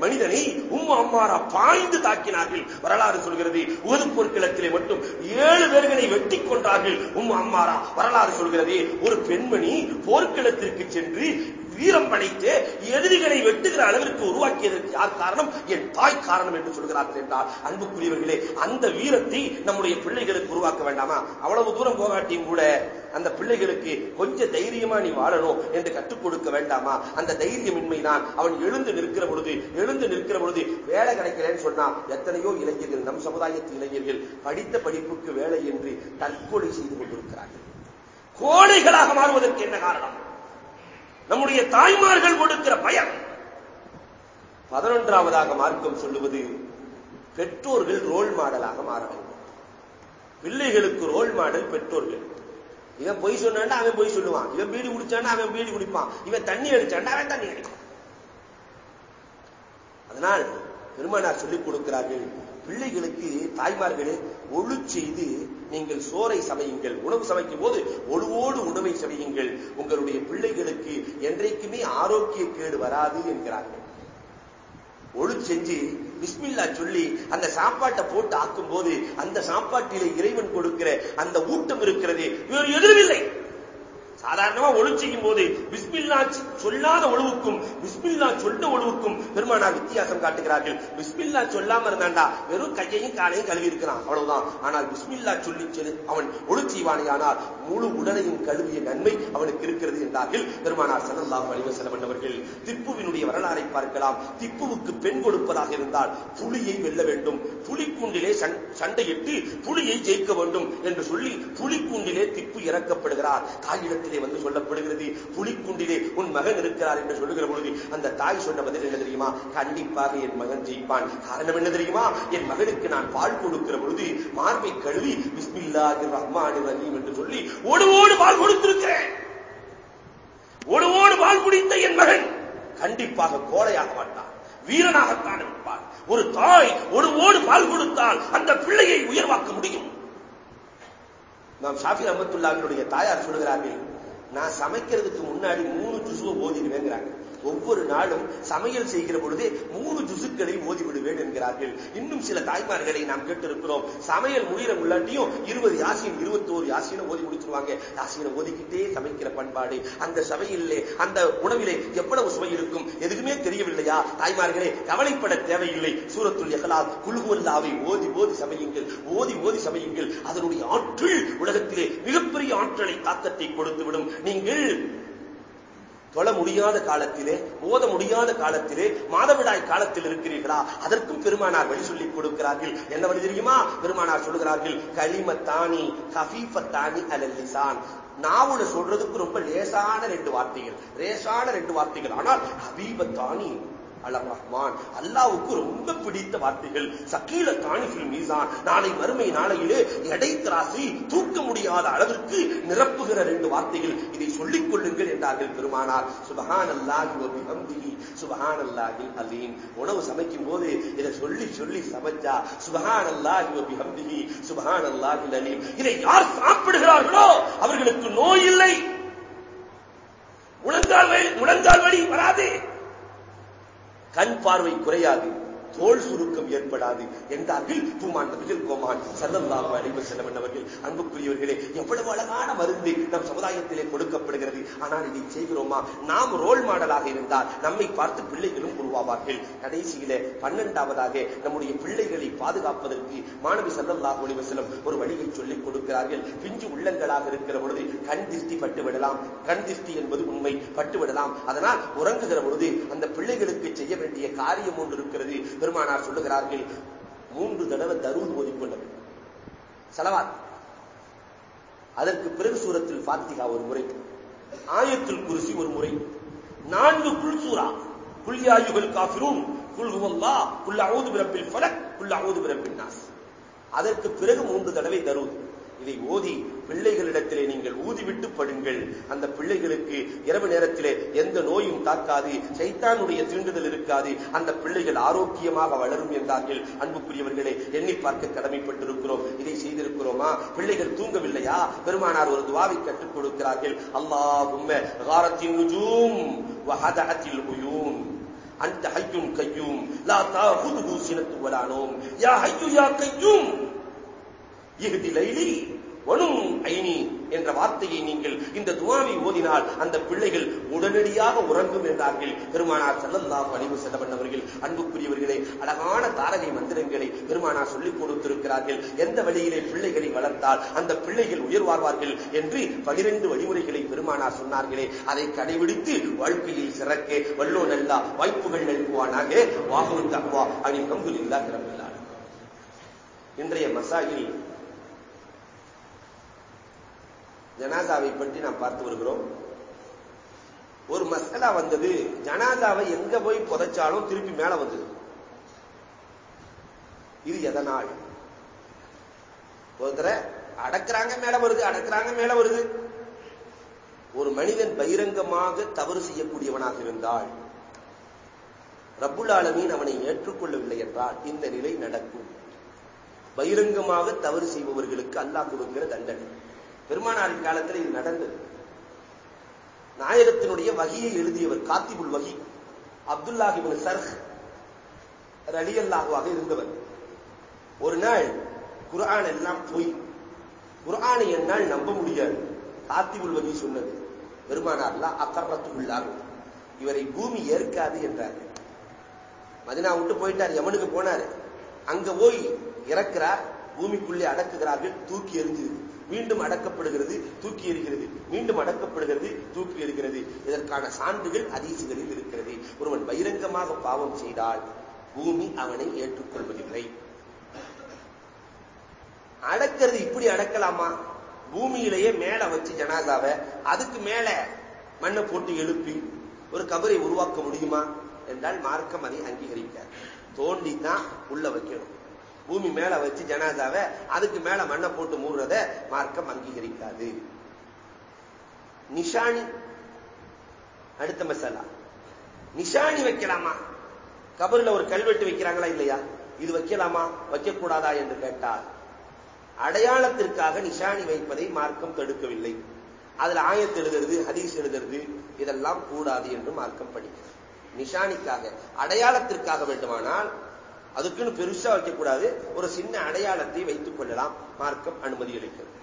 மனிதனை உம்மு அம்மாரா பாய்ந்து தாக்கினார்கள். வரலாறு சொல்கிறது ஒரு போர்க்களத்திலே மட்டும் ஏழு பேர்களை வெட்டி கொண்டார்கள் உம்மு அம்மாரா வரலாறு சொல்கிறது ஒரு பெண்மணி போர்க்களத்திற்கு சென்று வீரம் படைத்து எதிரிகளை வெட்டுகிற அளவிற்கு உருவாக்கியதற்கு யார் காரணம்? என் தாய் காரணம் என்று சொல்கிறார்கள் என்றால் அன்புக்குரியவர்களே அந்த வீரத்தை நம்முடைய பிள்ளைகளுக்கு உருவாக்க வேண்டாமா? அவ்வளவு தூரம் போகாட்டியும் கூட அந்த பிள்ளைகளுக்கு கொஞ்சம் தைரியமா நீ வாழணும் என்று கற்றுக் கொடுக்க வேண்டாமா? அந்த தைரியமின்மை தான் அவன் எழுந்து நிற்கிற பொழுது எழுந்து நிற்கிற பொழுது வேலை கிடைக்கலன்னு சொன்னா எத்தனையோ இளைஞர்கள் நம் சமுதாயத்து இளைஞர்கள் படித்த படிப்புக்கு வேலை என்று தற்கொலை செய்து கொண்டிருக்கிறார்கள். கோடைகளாக மாறுவதற்கு என்ன காரணம்? நம்முடைய தாய்மார்கள் கொடுக்கிற பயம் பதினொன்றாவதாக மார்க்கம் சொல்லுவது பெற்றோர்கள் ரோல் மாடலாக மாற வேண்டும். பிள்ளைகளுக்கு ரோல் மாடல் பெற்றோர்கள். இவன் பொய் சொன்னா அவன் பொய் சொல்லுவான். இவன் பீடி குடிச்சான் அவன் பீடி குடிப்பான். இவன் தண்ணி அடிச்சாண்டா அவன் தண்ணி அடிப்பான். அதனால் பெருமானார் சொல்லிக் கொடுக்கிறார்கள் பிள்ளைகளுக்கு தாய்மார்களே ஒழு செய்து நீங்கள் சோரை சமையுங்கள். உணவு சமைக்கும் போது ஒழுவோடு உணவை சமையுங்கள். உங்களுடைய பிள்ளைகளுக்கு என்றைக்குமே ஆரோக்கிய கேடு வராது என்கிறார்கள். ஒழு செஞ்சு பிஸ்மில்லா சொல்லி அந்த சாப்பாட்டை போட்டு ஆக்கும் போது அந்த சாப்பாட்டிலே இறைவன் கொடுக்கிற அந்த ஊட்டம் இருக்கிறது. வேறு எதுவும் இல்லை. சாதாரணமா ஒழு செய்யும் போது பிஸ்மில்லா சொல்லாத ஒழுவுக்கும் பிஸ்மில்லா சொன்ன ஒழுவுக்கும் பெருமானா வித்தியாசம் காட்டுகிறார்கள். பிஸ்மில்லா சொல்லாம இருந்தாண்டா வெறும் கையையும் காலையும் கழுவி இருக்கிறான். அவ்வளவுதான். ஆனால் பிஸ்மில்லா சொல்லி சொல்லி அவன் ஒழு செய்வானேயானால் முழு உடலையும் கழுவிய நன்மை அவனுக்கு இருக்கிறது என்றார்கள் பெருமானார் சல்லல்லாஹு அலைஹி வஸல்லம் அவர்கள் திப்புவினுடைய வரலாறை பார்க்கலாம். திப்புவுக்கு பெண் கொடுப்பதாக இருந்தால் புலியை வெல்ல வேண்டும். புலிக்கூண்டிலே சண்டையிட்டு புலியை ஜெயிக்க வேண்டும் என்று சொல்லி புலிக்கூண்டிலே திப்பு இறக்கப்படுகிறார். தாயிடத்தில் இடத்திலே வந்து சொல்லப்படுகிறது. புலிக்குண்டிலே உன் மகன் இருக்கிறார் என்று சொல்லுகிற பொழுது அந்த தாய் சொன்ன பதில் என்ன தெரியுமா? கண்டிப்பாக என் மகன் ஜெயிப்பான். காரணம் என்ன தெரியுமா? என் மகனுக்கு நான் பால் கொடுக்கிற பொழுது மார்பை கழுவி பிஸ்மில்லாஹி ரஹ்மான் ரஹீம் என்று சொல்லி ஓடு ஓடு பால் கொடுத்திருக்கிறேன். ஓடு ஓடு பால் குடித்த என் மகன் கண்டிப்பாக கோழையாக மாட்டான். வீரனாகத்தான் இருப்பார் ஒரு தாய் ஒரு ஓடு பால் கொடுத்தால் அந்த பிள்ளையை உயர்வாக்க முடியும். நாம் ஷாஃபி அஹமத்துல்லாவினுடைய தாயார் சொல்கிறார்கள் நான் சமைக்கிறதுக்கு முன்னாடி மூணு ஜூஸும் ஓதிடுவேங்கிறாங்க ஒவ்வொரு நாளும் சமையல் செய்கிற பொழுதே மூணு ஜுசுக்களை ஓதி விடுவேன் என்கிறார்கள். இன்னும் சில தாய்மார்களை நாம் கேட்டிருக்கிறோம். சமையல் முடிகிற முள்ளாட்டியும் இருபது யாசின் இருபத்தோரு யாசினை ஓதி முடிச்சிருவாங்க. யாசினை ஓதிக்கிட்டே சமைக்கிற பண்பாடு. அந்த சமையலே அந்த உணவிலே எவ்வளவு சுவை இருக்கும்? எதுக்குமே தெரியவில்லையா? தாய்மார்களே கவலைப்பட தேவையில்லை. சூரத்துள் எகலால் குழுகுவல்லாவை ஓதி ஓதி சமையுங்கள். ஓதி ஓதி சமையுங்கள். அதனுடைய ஆற்றல் உலகத்திலே மிகப்பெரிய ஆற்றலை தாக்கத்தை கொடுத்துவிடும். நீங்கள் தொழ முடியாத காலத்திலே ஓத முடியாத காலத்திலே மாதவிடாய் காலத்தில் இருக்கிறீர்களா? அதற்கும் பெருமானார் வழி சொல்லிக் கொடுக்கிறார்கள். என்ன வழி தெரியுமா? பெருமானார் சொல்லுகிறார்கள் களிமத்தானி ஹபீஃபத்தானி அலல்லிசான் நாவுல சொல்றதுக்கு ரொம்ப லேசான ரெண்டு வார்த்தைகள் லேசான ரெண்டு வார்த்தைகள். ஆனால் ஹபீபத்தானி அலமஹ்மான் அல்லாவுக்கு ரொம்ப பிடித்த வார்த்தைகள். சக்கீல காணிகள் மீசான் நாளை வறுமை நாளையிலே எடை திராசி தூக்க முடியாத அளவிற்கு நிரப்புகிற ரெண்டு வார்த்தைகள். இதை சொல்லிக் கொள்ளுங்கள் என்றார்கள் பெருமானார். சுபஹான் அல்லாஹி சுபஹான் அல்லாஹி அலீம். உணவு சமைக்கும் போது இதை சொல்லி சொல்லி சமைச்சா சுபஹான் அல்லாஹி வபிஹம்திஹி சுபஹான் அல்லாஹி அலீம். இதை யார் சாப்பிடுகிறார்களோ அவர்களுக்கு நோய் இல்லை. முழங்கால் முழங்கால் வழி வராதே. கண் பார்வை குறையாது. தோல் சுருக்கம் ஏற்படாது என்றார்கள். பூமான் நபிகள் கோமான் சல்லல்லாஹு அலைஹி செல்லவன் அவர்கள். அன்புக்குரியவர்களே எவ்வளவு அழகான மருந்து நம் சமுதாயத்திலே கொடுக்கப்படுகிறது. ஆனால் இதை செய்கிறோமா? நாம் ரோல் மாடலாக இருந்தால் நம்மை பார்த்து பிள்ளைகளும் உருவாவார்கள். கடைசியில பன்னெண்டாவதாக நம்முடைய பிள்ளைகளை பாதுகாப்பதற்கு மாணவி சல்லல்லாஹு அலைஹி வஸல்லம் ஒரு வழியை சொல்லிக் கொடுக்கிறார்கள். பிஞ்சு உள்ளங்களாக இருக்கிற பொழுது கண் திருஷ்டி பட்டுவிடலாம் கண் திருஷ்டி என்பது உண்மை பட்டுவிடலாம் அதனால் உறங்குகிற பொழுது அந்த பிள்ளைகளுக்கு செய்ய வேண்டிய காரியம் ஒன்று இருக்கிறது. பெருமானார் சொல்லுகிறார்கள் மூன்று தடவை தருள் ஓதிக்கொள்ள செலவாத். அதற்கு பிறகு சூரத்தில் பாத்திகா ஒரு முறை ஆயத்தில் குருசி ஒரு முறை நான்கு குல் சூரா குல்யாயுகள் காஃபிரூன் குல் ஹுவல்லா குல் அவுது பிரப்பில் ஃபலக் குல் அவுது பிரப்பில் நாஸ். அதற்கு பிறகு மூன்று தடவை தருவது இதை ஓதி பிள்ளைகளிடத்திலே நீங்கள் ஊதிவிட்டு படுங்கள். அந்த பிள்ளைகளுக்கு இரவு நேரத்திலே எந்த நோயும் தாக்காது சைத்தானுடைய தீண்டுதல் இருக்காது. அந்த பிள்ளைகள் ஆரோக்கியமாக வளரும் என்றார்கள். அன்புக்குரியவர்களே எண்ணி பார்க்க கடமைப்பட்டிருக்கிறோம். இதை செய்திருக்கிறோமா? பிள்ளைகள் தூங்கவில்லையா? பெருமானார் ஒரு துவாவை கற்றுக் கொடுக்கிறார்கள். அல்லாஹும்ம காரத்தின் நுஜூம் வஹதஹத்தில் அந்த ஹையும் கையும். லா தாஹுது சினத்து வலானோம் யா ஹையு யா கையும். இஹ்தி லைலி. வனும் ஐனி என்ற வார்த்தையை நீங்கள் இந்த துவாவை ஓதினால் அந்த பிள்ளைகள் உடனடியாக உறங்கும் என்றார்கள். பெருமானார் செல்லல்லாஹு அழிவு செல்லவன் அவர்கள் அன்புக்குரியவர்களே அழகான தாரகை மந்திரங்களை பெருமானார் சொல்லிக் கொடுத்திருக்கிறார்கள். எந்த வழியிலே பிள்ளைகளை வளர்த்தால் அந்த பிள்ளைகள் உயர்வார்வார்கள் என்று பனிரெண்டு வழிமுறைகளை பெருமானார் சொன்னார்களே. அதை கடைபிடித்து வாழ்க்கையில் சிறக்க வல்லோ நல்லா வாய்ப்புகள் நல்குவானாக. வாகனம் தக்குவா அணி கம்புலில்லா கிளம்பினார் இன்றைய மசாயில் ஜனாதாவை பற்றி நாம் பார்த்து வருகிறோம். ஒரு மசாலா வந்தது. ஜனாதாவை எங்க போய் புதைச்சாலும் திருப்பி மேல வந்தது. இது எதனால்? ஒருத்தர அடக்குறாங்க மேல வருது அடக்குறாங்க மேல வருது. ஒரு மனிதன் பகிரங்கமாக தவறு செய்யக்கூடியவனாக இருந்தால் ரப்புல் ஆலமீன் அவனை ஏற்றுக்கொள்ளவில்லை என்றால் இந்த நிலை நடக்கும். பகிரங்கமாக தவறு செய்பவர்களுக்கு அல்லாஹ் கொடுக்கிற தண்டனை. பெருமானாரின் காலத்தில் இது நடந்தது. நாயகத்தினுடைய வகையை எழுதியவர் காத்திபுல் வகி அப்துல்லாஹிபின் சர்ஹ் ரலியல்லாஹுவாக இருந்தவர். ஒரு நாள் குர்ஆன் எல்லாம் போய் குர்ஆனை என்னால் நம்ப முடியாது காத்திபுல் வகி சொன்னது. பெருமானார்லாம் அக்கறத்துள்ளார் இவரை பூமி ஏற்காது என்றார். மதினா விட்டு போயிட்டார் யமனுக்கு போனாரு. அங்க போய் இறக்கிறார் பூமிக்குள்ளே அடக்குகிறார்கள் தூக்கி எரிஞ்சிருக்கு மீண்டும் அடக்கப்படுகிறது தூக்கி எறிகிறது. மீண்டும் அடக்கப்படுகிறது தூக்கி எறிகிறது. இதற்கான சான்றுகள் அதீசுகளில் இருக்கிறது. ஒருவன் பகிரங்கமாக பாவம் செய்தால் பூமி அவனை ஏற்றுக்கொள்வதில்லை. அடக்கிறது இப்படி அடக்கலாமா? பூமியிலேயே மேல வச்சு ஜனாதாவை அதுக்கு மேல மண்ணை போட்டு எழுப்பி ஒரு கபரை உருவாக்க முடியுமா? என்றால் மார்க்கம் அதை அங்கீகரிக்க தோண்டி தான் உள்ள வைக்கணும். பூமி மேல வச்சு ஜனாதாவை அதுக்கு மேல மண்ணை போட்டு மூடுறத மார்க்கம் அங்கீகரிக்காது. நிஷானி அடுத்த மசாலா. நிஷானி வைக்கலாமா? கபரில் ஒரு கல்வெட்டு வைக்கிறாங்களா இல்லையா? இது வைக்கலாமா? வைக்கக்கூடாதா என்று கேட்டால் அடையாளத்திற்காக நிஷானி வைப்பதை மார்க்கம் தடுக்கவில்லை. அதுல ஆயத்து எழுதுறது ஹதீஸ் எழுதுறது இதெல்லாம் கூடாது என்று மார்க்கம் படிக்கிறது. நிஷானிக்காக அடையாளத்திற்காக வேண்டுமானால் அதுக்குன்னு பெருசா வைக்கக்கூடாது. ஒரு சின்ன அடையாளத்தை வைத்துக் கொள்ளலாம். மார்க்கம் அனுமதி அளிக்கிறது.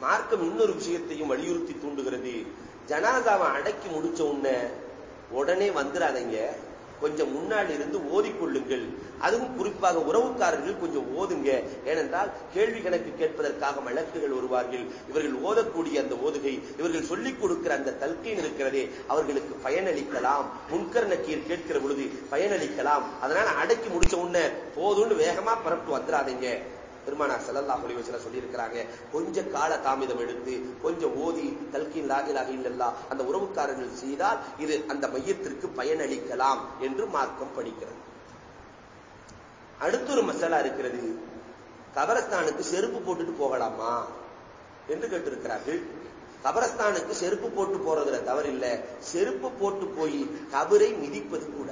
மார்க்கம் இன்னொரு விஷயத்தையும் வலியுறுத்தி தூண்டுகிறது. ஜனாதாவை அடக்கி முடிச்ச உடனே உடனே வந்துடாதீங்க கொஞ்சம் முன்னாடி இருந்து ஓதிக்கொள்ளுங்கள். அதுவும் குறிப்பாக உறவுக்காரர்கள் கொஞ்சம் ஓதுங்க. ஏனென்றால் கேள்வி கணக்கு கேட்பதற்காக வழக்குகள் வருவார்கள். இவர்கள் ஓதக்கூடிய அந்த ஓதுகை இவர்கள் சொல்லிக் கொடுக்கிற அந்த தல்கீன் இருக்கிறதே அவர்களுக்கு பயனளிக்கலாம். முன்கர் நக்கீர் கேட்கிற பொழுது பயனளிக்கலாம். அதனால அடக்கி முடிச்ச உடனே போதும்னு வேகமா பரப்பு வந்துடாதீங்க பெருமானார் செல்லல்லா ஒளிவச்சில சொல்லியிருக்கிறாங்க. கொஞ்சம் கால தாமிதம் எடுத்து கொஞ்சம் ஓதி தல்கின் லாகிலாக இல்லல்லா அந்த உறவுக்காரர்கள் செய்தால் இது அந்த மையத்திற்கு பயனளிக்கலாம் என்று மார்க்கம் படிக்கிறது. அடுத்தொரு மசாலா இருக்கிறது. கபரஸ்தானுக்கு செருப்பு போட்டுட்டு போகலாமா என்று கேட்டிருக்கிறார்கள். கபரஸ்தானுக்கு செருப்பு போட்டு போறதுல தவறில்லை செருப்பு போட்டு போய் கபரை மிதிப்பது கூட.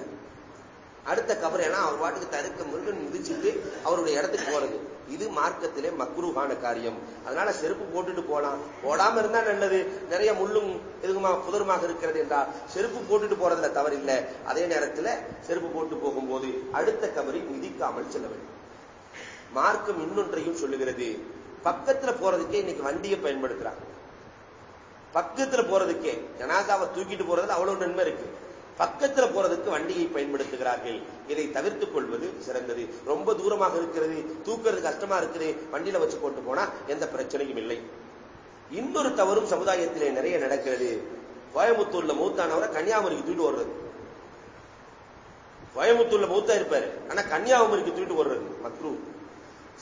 அடுத்த கபர் ஏன்னா அவர் பாட்டுக்கு தருக்க முருகன் மிதிச்சுட்டு அவருடைய இடத்துக்கு போறது. இது மார்க்கத்திலே மக்ரூகான காரியம். அதனால செருப்பு போட்டுட்டு போலாம். போடாம இருந்தா நல்லது. நிறைய முள்ளும் எதுக்குமா புதருமாக இருக்கிறது என்றால் செருப்பு போட்டுட்டு போறதுல தவறில்லை. அதே நேரத்தில் செருப்பு போட்டு போகும்போது அடுத்த கபரை மிதிக்காமல் செல்ல வேண்டும். மார்க்கம் இன்னொன்றையும் சொல்லுகிறது. பக்கத்துல போறதுக்கே இன்னைக்கு வண்டியை பயன்படுத்துறாங்க. பக்கத்துல போறதுக்கே ஜனாதாவை தூக்கிட்டு போறதுல அவ்வளவு நன்மை இருக்கு. பக்கத்துல போறதுக்கு வண்டியை பயன்படுத்துகிறார்கள். இதை தவிர்த்துக் கொள்வது சிறந்தது. ரொம்ப தூரமாக இருக்கிறது தூக்குறது கஷ்டமா இருக்குது வண்டியில வச்சு கொண்டு போனா எந்த பிரச்சனையும் இல்லை. இன்னொரு தவறும் சமுதாயத்திலே நிறைய நடக்கிறது. கோயம்புத்தூர்ல மூத்தானவரை கன்னியாகுமரிக்கு தூக்கிட்டு வர்றது கோயம்புத்தூர்ல மூத்தா இருப்பாரு. ஆனா கன்னியாகுமரிக்கு தூக்கிட்டு வர்றது மக்ரூ.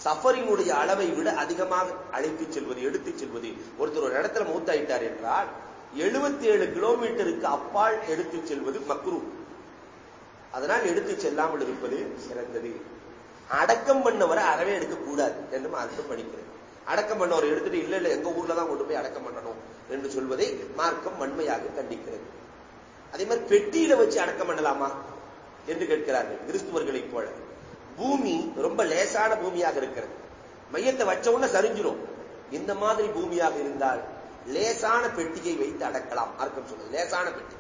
சஃபரினுடைய அளவை விட அதிகமாக அழைத்து செல்வது எடுத்துச் செல்வது. ஒருத்தர் ஒரு இடத்துல மூத்தாயிட்டார் என்றால் எழுபத்தி ஏழு கிலோமீட்டருக்கு அப்பால் எடுத்துச் செல்வது மக்ரூ. அதனால் எடுத்து செல்லாமல் இருப்பது சிறந்தது. அடக்கம் பண்ணவரை அறவே எடுக்கக்கூடாது என்று மார்க்கம் படிக்கிறது அடக்கம் பண்ணவர் எடுத்துட்டு இல்ல இல்ல எங்க ஊர்ல தான் கொண்டு போய் அடக்கம் பண்ணணும் என்று சொல்வதை மார்க்கம் வன்மையாக கண்டிக்கிறது. அதே மாதிரி பெட்டியில வச்சு அடக்கம் பண்ணலாமா என்று கேட்கிறார்கள் கிறிஸ்துவர்களைப் போல. பூமி ரொம்ப லேசான பூமியாக இருக்கிறது. மையத்தை வச்ச உடனே சரிஞ்சிடும் இந்த மாதிரி பூமியாக இருந்தால் லேசான பெட்டியை வைத்து அடக்கலாம். அர்க்கம் சொல்லுது லேசான பெட்டி.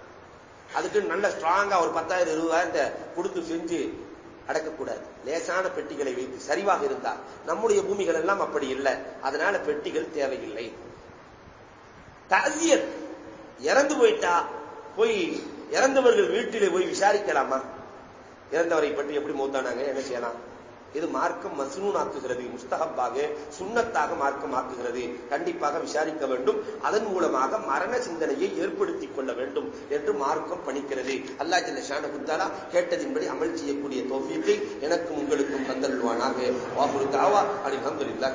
அதுக்கு நல்ல ஸ்ட்ராங்கா ஒரு பத்தாயிரம் இருபதாயிரத்தை கொடுத்து செஞ்சு அடக்கக்கூடாது. லேசான பெட்டிகளை வைத்து சரிவாக இருந்தால் நம்முடைய பூமிகள் எல்லாம் அப்படி இல்லை. அதனால பெட்டிகள் தேவையில்லை. தசியர் இறந்து போயிட்டா போய் இறந்தவர்கள் வீட்டிலே போய் விசாரிக்கலாமா? இறந்தவரை பற்றி எப்படி மூத்தானாங்க? என்ன செய்யலாம்? இது மார்க்கம் மசனூனாக்குகிறது முஸ்தகப்பாக சுண்ணத்தாக மார்க்கம் ஆக்குகிறது கண்டிப்பாக விசாரிக்க வேண்டும். அதன் மூலமாக மரண சிந்தனையை ஏற்படுத்திக் கொள்ள வேண்டும் என்று மார்க்கம் பணிக்கிறது. அல்லா ஜல்ல ஷானகுத்தாலா கேட்டதின்படி அமல் செய்யக்கூடிய தோஃபியத்தை எனக்கும் உங்களுக்கும் தந்தல்வானாக வாபுரு தாவா. அலி அஹமதுல்லா